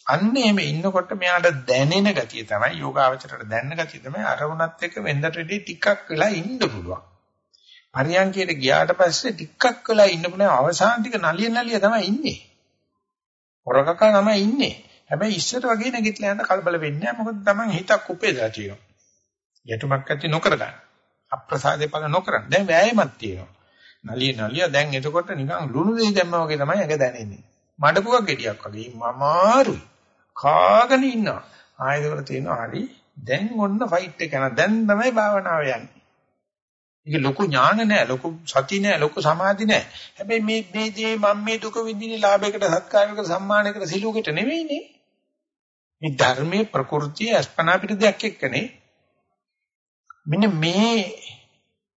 අන්න එහෙම ඉන්නකොට මෙයාට දැනෙන ගතිය තමයි යෝගාවචරයට දැනෙන ගතිය තමයි අරමුණත් එක්ක වෙන්දට රෙඩි ටිකක් වෙලා ඉන්න පුළුවන්. පරියන්කයට ගියාට පස්සේ ටිකක් වෙලා ඉන්න පුළුවන් අවසාන ටික නලිය නලිය තමයි ඉන්නේ. හොරකක තමයි ඉන්නේ. හැබැයි ඉස්සර වගේ නැගිටලා යන්න කලබල වෙන්නේ නැහැ. මොකද Taman හිතක් උපේදලා තියෙනවා. යටුමක් ඇති නොකර ගන්න. අප්‍රසාදේ පල නොකර. දැන් වෑයමක් තියෙනවා. නලිය නලිය දැන් එතකොට නිකන් ලුණු දෙහි දැම්මා වගේ තමයි ඇඟ දැනෙන්නේ. මඩපුවක් ගෙඩියක් වගේ මමාරුයි. කාගෙන ඉන්නවා. ආයෙත් තියෙනවා හරි. දැන් ඔන්න ෆයිට් එක යනවා. දැන් තමයි භාවනාව යන්නේ. ඒක ලොකු ඥාන නෑ, ලොකු සති නෑ, ලොකු සමාධි නෑ. හැබැයි මේ මේ දේ මම මේ දුක විඳින්නේ ලාභයකට, සත්කාරයකට, සම්මානයකට, සිලුවකට නෙවෙයිනේ. මේ ධර්මයේ ප්‍රകൃතිය අස්පනා පිට දෙයක් එක්කනේ. මෙන්න මේ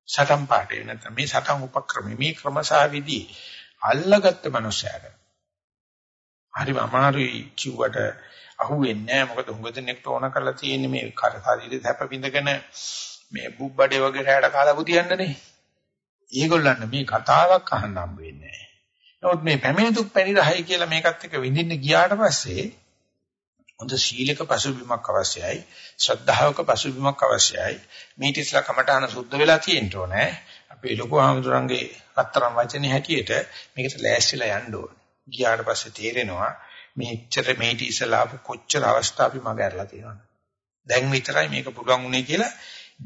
සටන් පාඩේ නැත්නම් මේ සටන් උපක්‍රමයේ මේ ක්‍රමසාවිදි අල්ලගත්ත මනුස්සයර. හරිම අමාරුයි කිව්වට අහුවෙන්නේ නැහැ මොකද හුඟ දෙනෙක්ට ඕන කරලා තියෙන්නේ මේ කර ශරීරේ හැප විඳගෙන මේ බුබ්බඩේ වගේ රැයට කාලා පුතියන්නනේ. ඒගොල්ලන් මේ කතාවක් අහන්න හම්බ වෙන්නේ නැහැ. නමුත් මේ පැමිණි දුක් පැනිරහයි කියලා මේකත් එක්ක විඳින්න ගියාට පස්සේ හොඳ සීලක පසුබිමක් අවශ්‍යයි. ශ්‍රද්ධාවක පසුබිමක් අවශ්‍යයි. මේ තිස්ලා කමඨාන සුද්ධ වෙලා තියෙන්න ඕනේ. අපේ ලොකු ආමතුරුන්ගේ අත්තරම් වචනේ හැටියට මේකට ලෑස්තිලා යන්න ඕනේ. ගියාට පස්සේ තේරෙනවා මෙච්චර මේටි ඉස්සලා කොච්චර අවස්ථා අපි මග ඇරලා තියෙනවද? දැන් විතරයි මේක පුළුවන් උනේ කියලා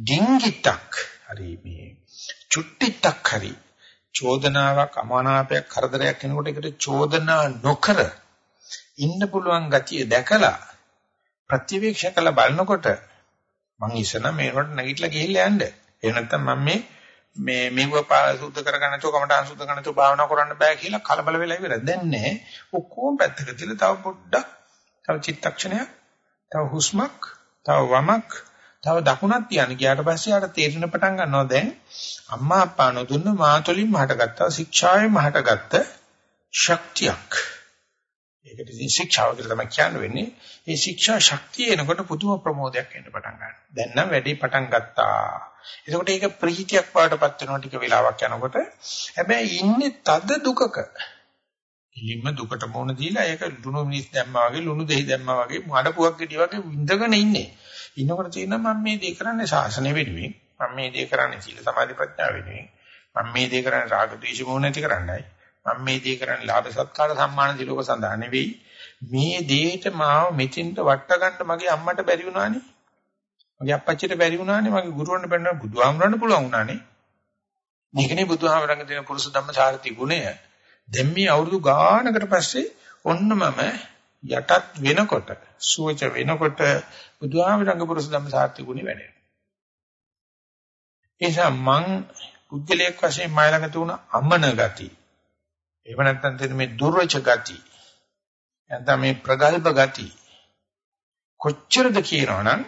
ඩිංගිටක් හරි මේ චුට්ටිටක් හරි චෝදනාවක් අමානාපයක් කරදරයක් වෙනකොට ඒකට චෝදනා නොකර ඉන්න පුළුවන් ගතිය දැකලා ප්‍රතිවීක්ෂ කළ බලනකොට මං ඉස්සන මේකට නැගිටලා ගිහිල්ලා යන්න. ඒ නැත්තම් මම මේ මේ මෙව සුද්ධ කරගන්න නැතුව කමටහන් සුද්ධ කරන්න නැතුව භාවනා කරන්න බෑ කියලා කලබල වෙලා ඉවරයි. දැන් නෑ. ඔක්කොම පැත්තක තියලා තව පොඩ්ඩක් තව චිත්තක්ෂණයක් තව හුස්මක් තව වමක් තව දකුණක් තියන්න ගියාට පස්සේ ආට තේරෙන පටන් ගන්නවා දැන් අම්මා අප්පා නොදුන්න මාතොලින් මහටගත්තා ශික්ෂාවෙන් මහටගත්ත ශක්තියක්. ඒකට ඉතින් ශික්ෂාව කියලා තමයි කියන්න වෙන්නේ. මේ ශික්ෂා ශක්තිය එනකොට පුදුම ප්‍රමෝදයක් එන්න පටන් ගන්නවා. දැන් නම් වැඩි පටන් ගත්තා. එතකොට ඒක ප්‍රීතියක් වඩටපත් වෙනවා ටික වෙලාවක් යනකොට. හැබැයි ඉන්නේ තද දුකක. ඉලින්ම දුකට මොන දීලා ඒක ලුණු මිනිස් දැම්මා වගේ ලුණු දෙහි දැම්මා වගේ මඩපුවක් ගෙඩිය වගේ විඳගෙන ඉන්නේ. ඉන්නකොට තියෙනවා මම මේ දේ කරන්නේ ශාසනය වෙනුවෙන්. මම මේ දේ කරන්නේ සීල සමාධි ප්‍රඥා වෙනුවෙන්. මම මේ දේ කරන්නේ රාග ද්වේෂ මොහ නැති කරන්නයි. මම මේ දේ කරන්නේ ලාභ සත්කාර සම්මාන දිලෝක සඳහා නෙවෙයි. මේ දේට මාව මෙතෙන්ට වට ගන්න මගේ අම්මට බැරි වුණානේ. මගේ අප්පච්චිට බැරි වුණානේ. මගේ ගුරුවරන්ට බැරි වුණා. බුදුහාමරන්න පුළුවන් වුණානේ. මේකනේ බුදුහාමරංග දෙන පුරුෂ ධම්ම සාරති ගුණය. දැන් මේ අවුරුදු ගානකට පස්සේ ඔන්න මම යටත් වෙනකොට සුවච වෙනකොට බුදුහාමරංග පුරුෂ ධම්ම සාරති ගුණය වැඩෙනවා. එනිසා මං පුද්ගලයෙක් වශයෙන් මයි ළඟ තුන අමන ගති. එහෙම නැත්නම් තියෙන මේ දුර්වච ගති. නැත්නම් මේ ප්‍රගල්භ ගති. කොච්චරද කියනවනම්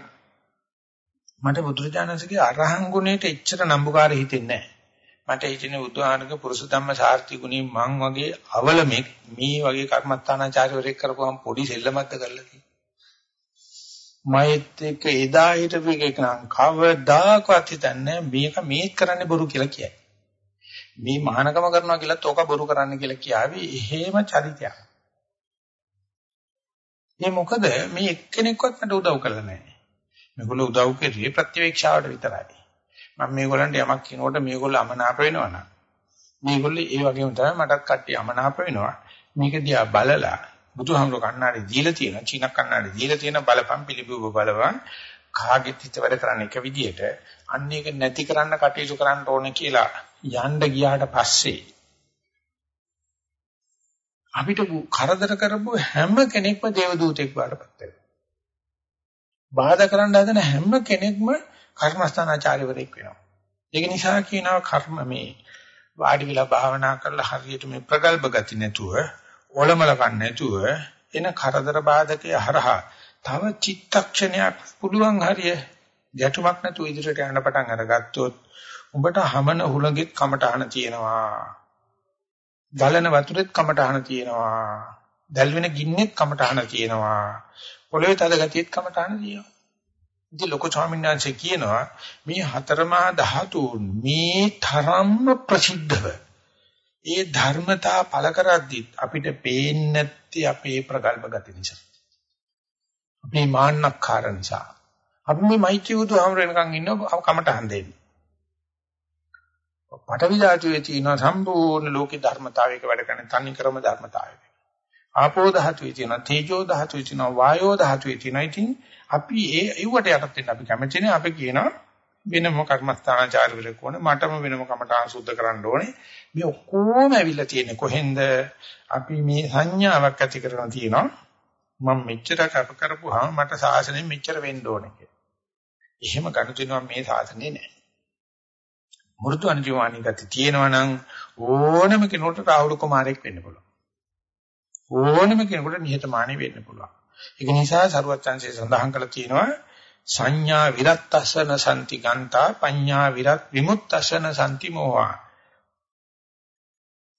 මට බුදුරජාණන්සේගේ අරහන් ගුණයට එච්චර නම්බුකාර හිතෙන්නේ නැහැ. මට හිතෙන්නේ බුදුහානක පුරුෂ ධම්ම සාර්ථි ගුණي මං වගේ අවලමෙක් මේ වගේ කර්මස්ථානාචාර්යවරයෙක් කරපුවම පොඩි සෙල්ලමක්ද කරලා තියෙන්නේ. මෛත් එක්ක එදා හිටපු එක නම් කවදාකවත් හිතන්නේ මේක මේත් කරන්නේ බොරු කියලා කියයි. මේ මහානකම කරනවා කියලාත් ඕක බොරු කරන්න කියලා කියාවි එහෙම චරිතයක්. මේ මොකද මේ එක්කෙනෙක්වත් මට උදව් කරලා නැහැ. මේගොල්ලෝ උදව් කරේ ප්‍රතිවේක්ෂාවට විතරයි. මම මේගොල්ලන්ට යමක් කියනකොට මේගොල්ලෝ අමනාප වෙනවනම් මේගොල්ලෝ ඒ වගේම තමයි මටත් කට්ටිය අමනාප වෙනවා. මේක දිහා බලලා බුදුහාමුදුර කන්නාඩි දීලා තියෙනවා. චීන කන්නාඩි දීලා තියෙන බලපම් පිළිබිඹ බලවන් කාගෙත් හිත වැඩ කරන්න එක විදියට අන්න ඒක නැති කරන්න කටයුතු කරන්න ඕනේ කියලා යන්න ගියාට පස්සේ අපිට කරදර කරපු හැම කෙනෙක්ම දේවදූතෙක් වඩපත් වෙනවා. බාධා කරන්න හදන හැම කෙනෙක්ම කර්මස්ථානාචාර්යවරයෙක් වෙනවා. ඒක නිසා කියනවා කර්ම මේ වාඩි වෙලා භාවනා කරලා හරියට මේ ප්‍රගල්භ ගති නැතුව ඔලමල ගන්න නැතුව එන කරදර බාධකයේ හරහා තව චිත්තක්ෂණයක් පුළුවන් හරිය ගැටුමක් නැතුව ඉදිරියට යන්න පටන් අරගත්තොත් උඹට හමන හුලඟෙත් කමටහන තියෙනවා. ගලන වතුරෙත් කමටහන තියෙනවා. දැල් වෙන ගින්නෙත් කමටහන තියෙනවා. පොළවේ තද ගතියෙත් කමටහන තියෙනවා. ඉතින් ලොකු ස්වාමීන් වහන්සේ කියනවා මේ හතරමහා ධාතුන් මේ තරම්ම ප්‍රසිද්ධව ඒ ධර්මතා පළ කරද්දි අපිට පේන්නේ නැති අපේ ප්‍රගල්භ ගති නිසා. අපේ මාන්නක්කාර නිසා. අපි මේ මෛත්‍රී බුදුහාමර වෙනකන් ඉන්නව කමටහන් දෙන්නේ. පඨවි ධාතුවේ තියෙන සම්පූර්ණ ලෝකේ ධර්මතාවයක වැඩ කරන තනි ක්‍රම ධර්මතාවයක. ආපෝ ධාතුවේ තියෙන තේජෝ ධාතුවේ තියෙන වායෝ ධාතුවේ තියෙන ඉතින් අපි ඒ ඒවට යටත් වෙන්න අපි කැමති නේ අපි කියනවා වෙනම කර්මස්ථානාචාර්යවරයෙක් ඕනේ මටම වෙනම කමඨාන් සුද්ධ කරන්න ඕනේ මේ ඔක්කොම ඇවිල්ලා තියෙන්නේ කොහෙන්ද අපි මේ සංඥාවක් ඇති කරගෙන තියෙනවා මම මෙච්චර කප කරපුවාම මට සාසනෙ මෙච්චර වෙන්න ඕනේ කියලා. එහෙම ගනුදෙනුවක් මේ සාසනේ නැහැ. මෘදු අනිවාර්ය ගති තියෙනවා නම් ඕනම කෙනෙකුට රාහුල කුමාරයෙක් වෙන්න පුළුවන්. ඕනම කෙනෙකුට නිහතමානී වෙන්න පුළුවන්. ඒක නිසා සරුවත් chance සඳහන් කළා තියෙනවා සංඥා විරත්තසන සම්ති ගන්තා පඤ්ඤා විරත් විමුක්තසන සම්ති මොහා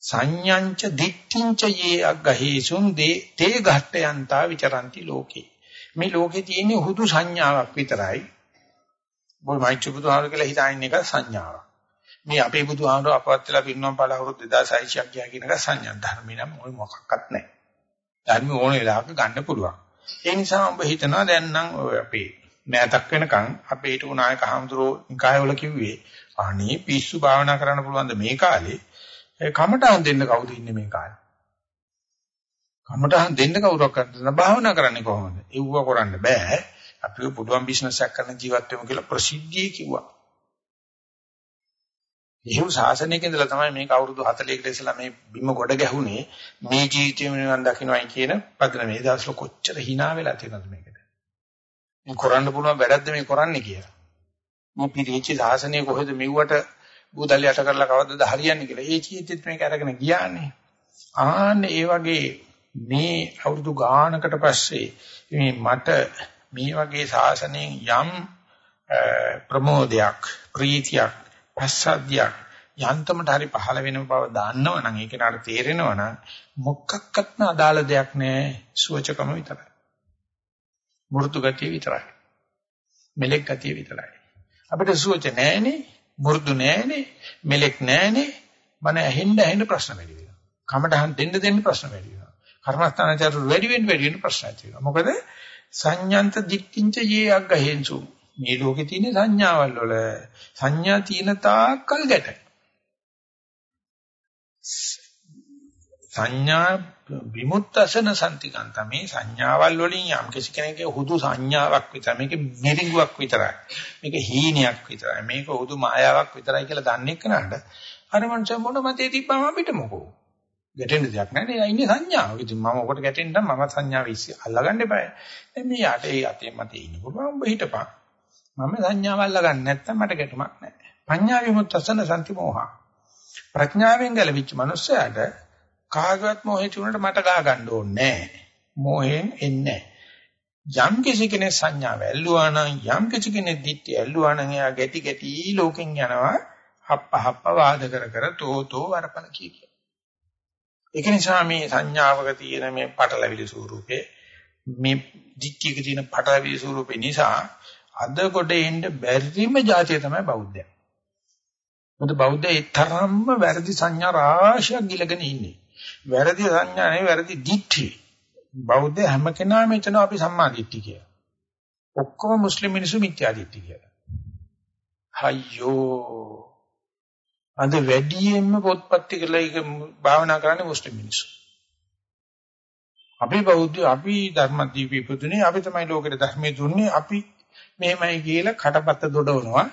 සංඥංච දික්ඛින්ච යේ අග්ගහේසුන් දේ තේ ඝට්ටයන්තා විචරಂತಿ ලෝකේ මේ ලෝකේ තියෙන හුදු සංඥාවක් විතරයි බොල් මයිච් බුදුහාමර කියලා හිතාගෙන එක සංඥාවක්. මේ අපේ බුදුහාමර අපවත් වෙලා පින්නම් පාල අවුරුදු 2600ක් ගියා කියන එක සංඥා. ධර්මේ නම් මොකක්වත් නැහැ. ධර්ම ඕන වෙලාවක ගන්න පුළුවන්. ඒ නිසා ඔබ හිතනවා දැන් නම් අපේ මෑතක් වෙනකන් අපේ හිටු නායක හඳුරෝ නිකායවල කිව්වේ අනේ පිස්සු භාවනා කරන්න පුළුවන්ද මේ කාලේ? කමටහන් දෙන්න කවුද ඉන්නේ මේ කාලේ? කමටහන් දෙන්න කවුරක් කරන්න භාවනා කරන්නේ කොහොමද? ඒව කරන්න බෑ. අපිව පුළුවන් බිස්නස් එකක් කරන ජීවත් වෙමු කියලා ප්‍රසිද්ධියේ කිව්වා. එහෙම ශාසනයක ඉඳලා තමයි මේක අවුරුදු 40කට ඉස්සලා මේ බිම ගොඩ ගැහුනේ. මේ ජීවිතේ නිවන් දකින්නයි කියන පදන මේ දවස්වල කොච්චර hina වෙලා තියෙනවද මේකට? මේ කරන්න පුළුවන් වැඩක්ද මේ කරන්නේ කියලා. මේ පිළිච්ච ශාසනය කොහෙද මෙව්වට බුදල් යට කරලා කවද්දද හරියන්නේ කියලා. ඒ ජීවිතෙත් මේක අරගෙන ගියානේ. ආන්නේ ඒ වගේ මේ අවුරුදු ගානකට පස්සේ මේ මට මේ වගේ ශාසනයෙන් යම් ප්‍රමෝදයක් ප්‍රීතියක් පස්සද්ධියක් යන්තමට හරි පහළ වෙන බව දන්නවනම් ඒක නට තේරෙනවනම් මොකක්වත්ම අදාළ දෙයක් නෑ සුවචකම විතරයි. මෘතු ගතිය විතරයි. මෙලෙක් ගතිය විතරයි. අපිට සුවච නෑනේ, මෘදු නෑනේ, මෙලෙක් නෑනේ. මන ඇහෙන්න ඇහෙන්න ප්‍රශ්න වැඩි වෙනවා. කමටහන් දෙන්න දෙන්න ප්‍රශ්න වැඩි වෙනවා. කර්මස්ථානචාරු වැඩි වෙන්න වැඩි වෙන්න ප්‍රශ්න ඇති වෙනවා. මොකද සංයන්ත දික්කින්ච යේ අග්ගහෙන්සු මේ ලෝකේ තියෙන සංඥාවල් වල සංඥා තියෙන තාක්කල් ගැටයි. සංඥා විමුක්තසන සම්තිකාන්ත මේ සංඥාවල් වලින් යම් කිසි කෙනෙක්ගේ හුදු සංඥාවක් විතර මේක මිරිඟුවක් විතරයි. මේක හීනයක් විතරයි. මේක හුදු මායාවක් විතරයි කියලා දන්නේ කනට අර මනුස්ස මොන මතේ තිබ්බම අපිට මොකෝ? ගැටෙන්න දෙයක් නැහැ නේ ඉන්නේ සංඥාව. ඉතින් මම ඔකට ගැටෙන්න මම සංඥාව ඉස්සි අල්ලගන්න එපා. දැන් මේ යට ඒ අතේ මතේ ඉන්න පුළුවන් ඔබ හිටපන්. මම සංඥාව අල්ලගන්න නැත්තම් මට ගැටුමක් නැහැ. පඤ්ඤා විමුක්තසන සම්ති මොහා. ප්‍රඥාවෙන් ගැලවිච්ච මනුස්සයාට කාගවත් මොහේ තුනට මට ගා ගන්න ඕනේ නැහැ. මොහෙන් එන්නේ යම් කිසි කෙනෙක් සංඥාව ඇල්ලුවා නම් යම් කිසි කෙනෙක් දිට්ඨිය ඇල්ලුවා නම් එයා ගැටි ගැටි ලෝකෙන් යනවා හප්ප හප්ප වාද කර කර තෝතෝ වරපල කිය කිය. ඒක නිසා මේ සංඥාවක තියෙන මේ පටලැවිලි ස්වරූපේ මේ දිට්ඨියක තියෙන පටලැවිලි ස්වරූපේ නිසා අද කොට එන්න බැරිම જાතිය තමයි බෞද්ධය. මොකද බෞද්ධය ඒ තරම්ම වැරදි සංඥා රාශියක් ගිලගෙන ඉන්නේ. වැරදි සංඥා නෙවෙයි වැරදි දිට්ඨි. බෞද්ධ හැම කෙනාම හිතනවා අපි සම්මා දිට්ඨි කියලා. ඔක්කොම මුස්ලිම් මිනිස්සු මිත්‍යා දිට්ඨි කියලා. අයියෝ. අද වැඩියෙන්ම පොත්පත් කියලා ඒක භාවනා කරන්නේ මුස්ලිම් මිනිස්සු. අපි බෞද්ධ අපි ධර්මදීපී පුදුනේ අපි තමයි ලෝකෙට ධර්මයේ දුන්නේ අපි මෙහෙමයි කියලා කටපත්ත දොඩවනවා.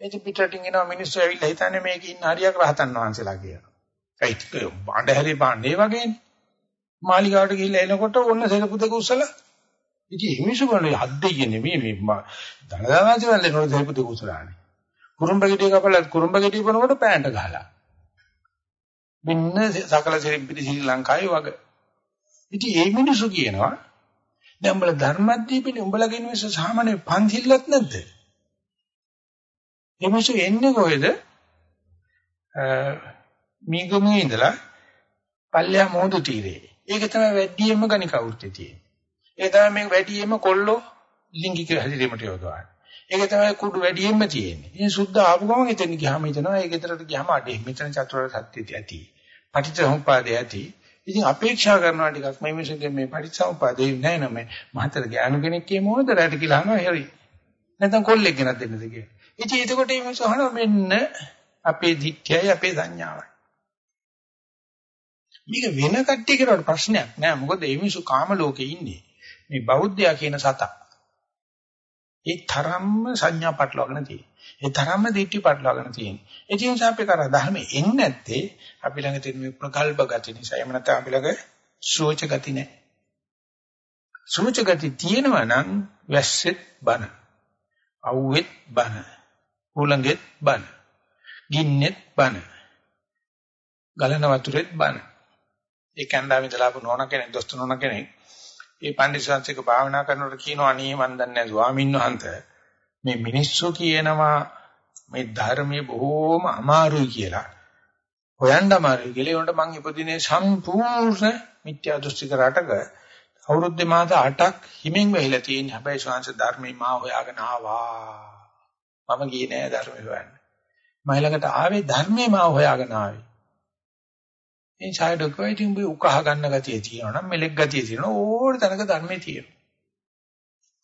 එදි පිටරටින් එනවා මිනිස්සු ඇවිල්ලා හිතන්නේ මේකේ ඉන්න හරියක් රහතන් වහන්සේලා කියලා. ඒක බණ්ඩහැරි බණ්ඩේ වගේනේ. මාලිගාවට ගිහිල්ලා එනකොට ඔන්න සෙලපු දෙක උස්සලා ඉතින් හිමිසු බලන්නේ හද්දේ කියන්නේ මේ මේ දනදාවාසි වල එනකොට සෙලපු දෙක උස්සලානේ. කුරුම්බ ගෙඩිය කපලා කුරුම්බ ගෙඩිය බනකොට පෑන්ට ගහලා. මෙන්න සකල සිරිපිටි ශ්‍රී ලංකාවේ වගේ. ඉතින් මේ මිනිස්සු කියනවා දැන් උඹලා ධර්මද්දීපිනේ උඹලගේ මිනිස්සු සාමාන්‍ය පන්තිල්ලත් නැද්ද? මේ මිනිස්සු එන්නේ කොහෙද? මීගමුවේ ඉඳලා පල්ලිය මොහොත තීරේ. ඒක තමයි වැඩියෙන්ම ගණික වෘත්තිය තියෙන්නේ. ඒ තමයි මේ වැඩියෙන්ම කොල්ලෝ ලිංගික හැදිරීමට යොදවන්නේ. ඒක තමයි කුඩු වැඩියෙන්ම තියෙන්නේ. ඉතින් සුද්ධ ආපු ගමන් එතන ගියාම හිතනවා ඒක ගෙදරට ගියාම අඩේ මෙතන චතුරාර්ය සත්‍යය ඇති. පටිච්චසමුප්පාදය ඇති. ඉතින් අපේක්ෂා කරනවා ටිකක් මේ මිනිස්සුගේ මේ පටිච්චසමුපාදේ නැහැ නම මහතර ඥාන කෙනෙක් කියමෝද රැට කියලා අහනවා හරි නැත්නම් කොල්ලෙක් ගෙනත් දෙන්නද කියලා ඉතින් එතකොට මේ මිනිස්සු අහනවා මෙන්න අපේ දිට්ඨියයි අපේ සංඥාවයි. මේක වෙන කට්ටිය කරවට ප්‍රශ්නයක් නෑ. මොකද මේ මිනිස්සු කාම ලෝකේ ඉන්නේ. මේ බෞද්ධයා කියන සතා. ඒ තරම්ම සංඥා පටලවාගෙන තියෙන්නේ. ඒ තරම්ම දිට්ඨි පටලවාගෙන තියෙන්නේ. ඒ නිසා අපි කර ධර්මෙ එන්නේ නැත්තේ අපි ළඟ තියෙන මේ ප්‍රකල්ප ගති නිසා. එහෙම නැත්නම් අපි ළඟ සෝච ගති නැහැ. සෝච ගති තියෙනවා නම් වැස්සෙත් බන. අවුවෙත් බන. උලඟෙත් බන. ගින්නෙත් බන. ගලන වතුරෙත් බන. ඒ කැන්දාවෙ ඉඳලා ආපු නෝන කෙනෙක් දොස්තර නෝන කෙනෙක් ඒ පඬිස්සංශික භාවනා කරනකොට කියනවා අනේ මන් දන්නේ නැහැ ස්වාමීන් වහන්සේ මේ මිනිස්සු කියනවා මේ ධර්මයේ බොහෝම අමාරුයි කියලා. හොයන්න අමාරුයි කියලා ඒකට මං ඉපදිනේ සම්පූර්ණ මිත්‍යා දෘෂ්ටික රටක අවුරුද්දේ මාස 8ක් හිමින් වෙහිලා තියෙන හැබැයි ශාංශ ධර්මයේ මා හොයාගෙන ආවා. මම ගියේ නෑ ධර්මය හොයන්න. මම ළඟට ආවේ ධර්මයේ මා හොයාගෙන ආවේ. මේ ඡායඩ කොයිටින් බි උකහා ගන්න ගතිය තියෙනවා නම් මෙලෙක් ගතිය තියෙනවා ඕන තැනක ධර්මයේ තියෙනවා.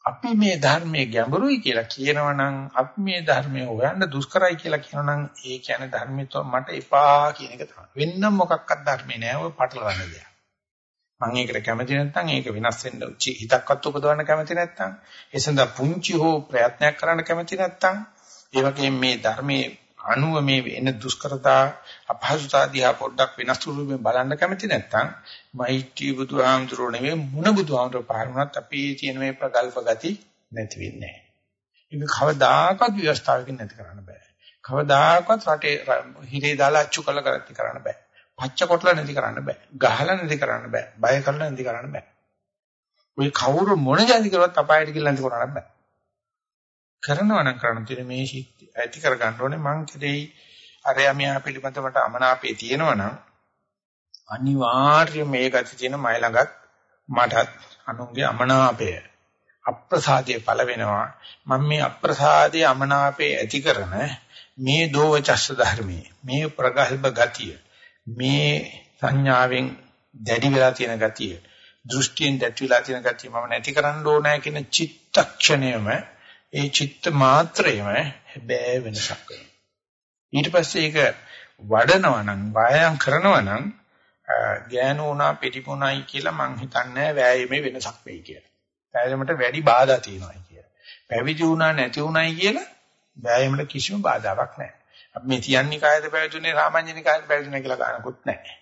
අපි මේ ධර්මයේ ගැඹුරුයි කියලා කියනවනම් අපි මේ ධර්මයේ හොයන්න දුෂ්කරයි කියලා කියනවනම් ඒ කියන්නේ ධර්මයේ මට එපා කියන එක තමයි. වෙන්න මොකක්වත් ධර්මේ නෑ ඔය පටලවන්න දෙයක්. මම ඒකට කැමති නැත්නම් ඒක වෙනස් වෙන්න හිතක්වත් උපදවන්න කැමති නැත්නම් ඒ සඳහා පුංචි හෝ ප්‍රයත්නයක් කරන්න කැමති නැත්නම් ඒ වගේම මේ ධර්මයේ අනුව මේ එන දුෂ්කරතා අපහසුතා දිහා පොඩ්ඩක් වෙනස් රූපෙන් බලන්න කැමති නැත්නම් මෛත්‍රී බුදුහාමුදුරුවෝ නෙමෙයි මුණ බුදුහාමුදුරුවෝ පාරුණත් අපි තියෙන මේ ප්‍රගල්ප ගති නැති වෙන්නේ නැහැ. ඒක කවදාකවත් ව්‍යවස්ථාවකින් නැති කරන්න බෑ. කවදාකවත් රටේ හිරේ දාලා අච්චු කළ කරති කරන්න බෑ. පච්ච කොටලා නැති කරන්න බෑ. ගහලා නැති කරන්න බෑ. බය කරලා නැති කරන්න බෑ. ඔය කවුරු මොන જાති කරුවත් අපායට ගිහින් නැති කරන්න බෑ. කරනවා නම් කරන්න තියෙන මේ ශීත් ඇති කර ගන්න ඕනේ. මං කෙරෙහි අරයා මෙහා පිළිබඳව මට අමනාපේ තියෙනවා නම් අනිවාර්යයෙන් මේ ගති තියෙන මයි ළඟත් මටත් අනුන්ගේ අමනාපය අප්‍රසාදයේ පළ වෙනවා. මම මේ අප්‍රසාදයේ අමනාපේ ඇති කරන මේ දෝවචස්ස ධර්මයේ මේ ප්‍රගල්භ ගතිය මේ සංඥාවෙන් දැඩි වෙලා තියෙන ගතිය දෘෂ්ටියෙන් දැඩි වෙලා තියෙන ගතිය මම නැති කරන්න ඕනෑ කියන චිත්තක්ෂණයම ඒ චිත්ත මාත්‍රයම හැබෑ වෙනසක් වෙනවා. ඊට පස්සේ ඒක වඩනවා නම් වායම් කරනවා නම් ගෑනුණා පිටිපොණයි කියලා මං හිතන්නේ වෑයමේ වෙනසක් වෙයි කියලා. වෑයමට වැඩි බාධා තියෙනවා කියලා. පැවිදි වුණා නැති වුණයි කියලා වෑයමට කිසිම බාධාවක් නැහැ. අපි මේ තියන්නේ කායද පැවිදුනේ සාමාන්‍යනි කායද පැවිදුනේ කියලා ගන්නකුත් නැහැ.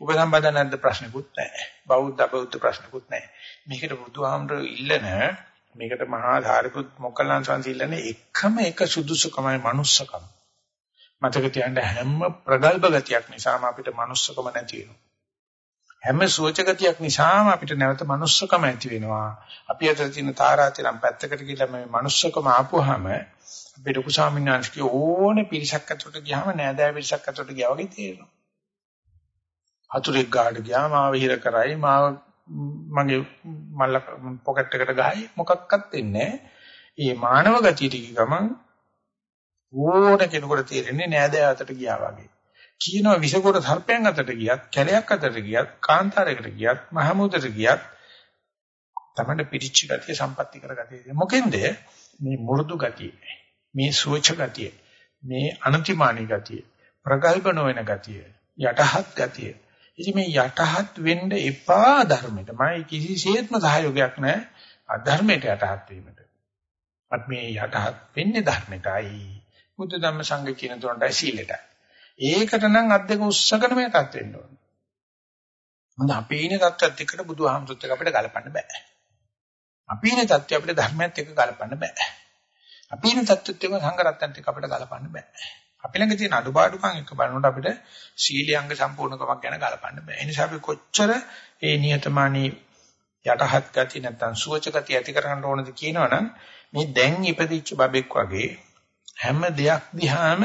උපසම්පදා නැද්ද ප්‍රශ්නකුත් නැහැ. බෞද්ධ බෞද්ධ ප්‍රශ්නකුත් නැහැ. මේකට බුදුහාමුදුරු ඉල්ලන මේකට මහා ධාරිපුත් මොකලන් සංසිල්ලනේ එකම එක සුදුසුකමයි manussකම. මතක තියාගන්න හැම ප්‍රගල්භ ගතියක් නිසාම අපිට manussකම නැති වෙනවා. හැම සෝචගතියක් නිසාම අපිට නැවත manussකම ඇති වෙනවා. අපි අතර තියෙන තාරාතිරම් පැත්තකට ගිහලා මේ manussකම ආපුවාම අපිට කුසාමින් ආංශිකේ ඕනේ පිරිසක් අතරට ගියාම නෑදෑ පිරිසක් අතරට ගියා වගේ තේරෙනවා. හතුරෙක් ගාඩ ගියාම ආව හිර කරයි මාව මගේ මල්ල පොකට් එකට ගහයි මොකක්වත් වෙන්නේ නැහැ. මානව ගතිය ටික ගමන් ඕන කෙනෙකුට තේරෙන්නේ නෑදෑ අතට ගියා වගේ. කියනවා විසකොට සර්පයන් අතට ගියත්, කැලයක් අතට ගියත්, කාන්තාරයකට ගියත්, මහමුදට ගියත් තමයි පිටිච්ච ගතිය සම්පatti කරගතිය. මොකෙන්ද මේ මුරුදු ගතිය, මේ සුවච ගතිය, මේ අනතිමානී ගතිය, ප්‍රගල්භ නොවන ගතිය, යටහත් ගතිය ඉතින් මේ යටහත් වෙන්න එපා ධර්මයට. මම කිසිසේත්ම සහයෝගයක් නැහැ අධර්මයට යටහත් වීමට. අත් මේ යටහත් වෙන්නේ ධර්මයටයි. බුද්ධ ධම්ම සංඝ කියන තුනටයි සීලෙටයි. ඒකට නම් අත් දෙක උස්සගෙන මේ තත් වෙන්න ඕනේ. මොඳ අපේ ඉන තත්ත්වයත් එක්කට බුදුහාමුදුරුත් එක්ක අපිට ගලපන්න බෑ. අපේ ඉන තත්ත්වය අපිට ධර්මයත් එක්ක ගලපන්න බෑ. අපේ ඉන තත්ත්වෙත් එක්ක සංඝ රත්නත් එක්ක අපිට ගලපන්න බෑ. අපි ළඟ තියෙන අඩුපාඩුකම් එක බලනකොට අපිට සීලියංග සම්පූර්ණකමක් ගැන ගලපන්න බෑ. ඒ නිසා අපි කොච්චර ඒ නියතමානී යටහත් ගති නැත්නම් සුවච ගති ඇති කරගන්න ඕනද කියනවනම් මේ දැන් ඉපදිච්ච බබෙක් වගේ හැම දෙයක් දිහාම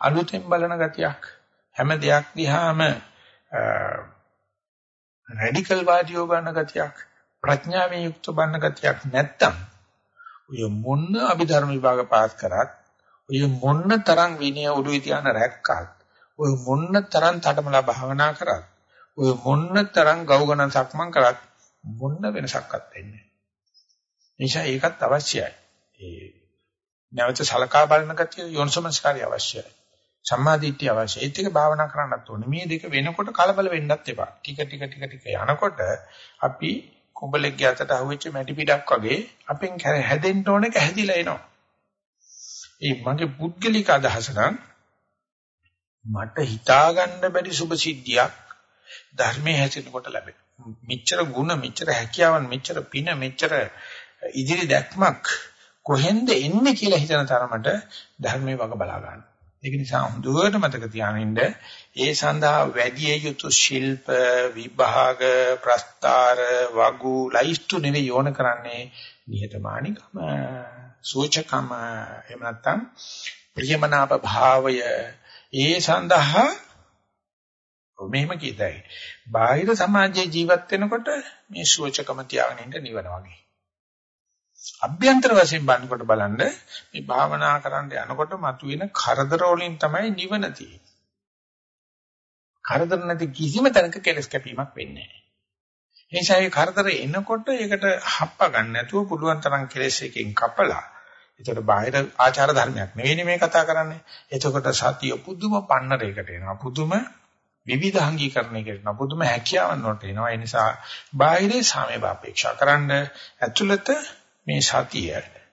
අලුතෙන් බලන ගතියක් හැම දෙයක් දිහාම රැඩිකල් වාදියෝ ගන්න ගතියක් ප්‍රඥාවෙන් යුක්ත බන්න ගතියක් නැත්තම් ඔය මොන අභිධර්ම විභාග පාස් කරත් ඔය මොන්න තරම් විනය උඩුවේ තියාන රැක්කත් ඔය මොන්න තරම් තඩමලා භාවනා කරත් ඔය මොන්න තරම් ගෞගණ සක්මන් කරත් මොන්න වෙනසක්වත් වෙන්නේ නිසා ඒකත් අවශ්‍යයි ඒ නැවත සලකා බලන කතිය යොන්සමස්කාරය අවශ්‍යයි සම්මාදිට්ඨිය අවශ්‍යයි. ඒත් එක භාවනා කරන්නත් ඕනේ. මේ දෙක වෙනකොට කලබල වෙන්නත් එපා. ටික ටික ටික ටික යනකොට අපි කුඹලෙක් ගැතට අහුවෙච්ච මැටි පිටක් වගේ අපෙන් හැදෙන්න ඕන එක හැදිලා එනවා. ඒ මගේ පුද්ගලික අදහස නම් මට හිතා ගන්න බැරි සුභ සිද්ධියක් ධර්මයේ හැසිරෙනකොට ලැබෙන. මෙච්චර ಗುಣ, මෙච්චර හැකියාවන්, මෙච්චර පින, මෙච්චර ඉදිරි දැක්මක් කොහෙන්ද එන්නේ කියලා හිතන තරමට ධර්මයේ වග බලා ගන්න. ඒක නිසා හොඳට මතක තියාගන්න ඒ සඳහා වැඩි යුතු ශිල්ප විභාග ප්‍රස්තාර වගු ලයිස්තු නෙවෙයි යොණ කරන්නේ නිහතමානිකම සූචකම එහෙම නැත්නම් ප්‍රියමනාප භාවය ඒ සඳහා මෙහෙම කියතයි. බාහිර සමාජයේ ජීවත් වෙනකොට මේ සුවචකම තියාගෙන ඉන්න නිවන වගේ. අභ්‍යන්තර වශයෙන් බලනකොට බලන්න මේ භාවනා කරන්න යනකොට මතුවෙන කරදර වලින් තමයි නිවන තියෙන්නේ. කරදර නැති කිසිම තැනක කෙලස් කැපීමක් වෙන්නේ නැහැ. ඒ නිසා මේ කරදර එනකොට ඒකට හප්ප ගන්න නැතුව පුළුවන් තරම් කෙලස් එකෙන් කපලා ඒකට බාහිර ආචාර ධර්මයක් නෙවෙයිනේ මේ කතා කරන්නේ. එතකොට සතිය පුදුම පන්නරයකට එනවා. පුදුම විවිධාංගීකරණයකට එනවා. පුදුම හැකියාවන් වලට එනවා. ඒ නිසා බාහිරේ සාමයේ අපේක්ෂා කරන්න ඇතුළත මේ සතිය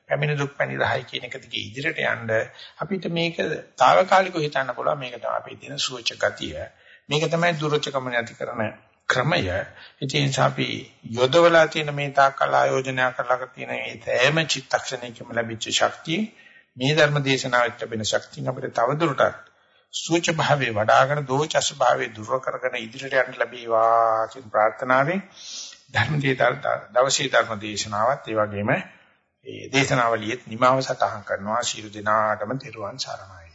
පැමිණි දුක් පැනිරහයි කියන එක දිගේ ඉදිරියට යන්න අපිට මේක తాවකාලිකව හිතන්න පුළුවන් මේක තමයි අපේ තියෙන සුවච ගතිය මේක තමයි දුරචකම නැති කරන ක්‍රමය. ඉතින් අපි යොදවලා තියෙන මේ තාකල ආයෝජනය කරලා තියෙන මේ තෑම චිත්තක්ෂණයකම ලැබිච්ච ශක්තිය මේ ධර්ම දේශනාවට ලැබෙන ශක්තිය අපිට තවදුරටත් සුවච භාවයේ වඩ아가න දෝචස් භාවයේ දුර කරගෙන ඉදිරියට යන්න ලැබේවා කියන ප්‍රාර්ථනාවෙන් ධර්ම දවසේ ධර්ම දේශනාවත් ඒ වගේම ඒ දේශනාවලියෙත් නිමාව සටහන් කරනවා. ශිරු දිනාටම තෙරුවන් සරණයි.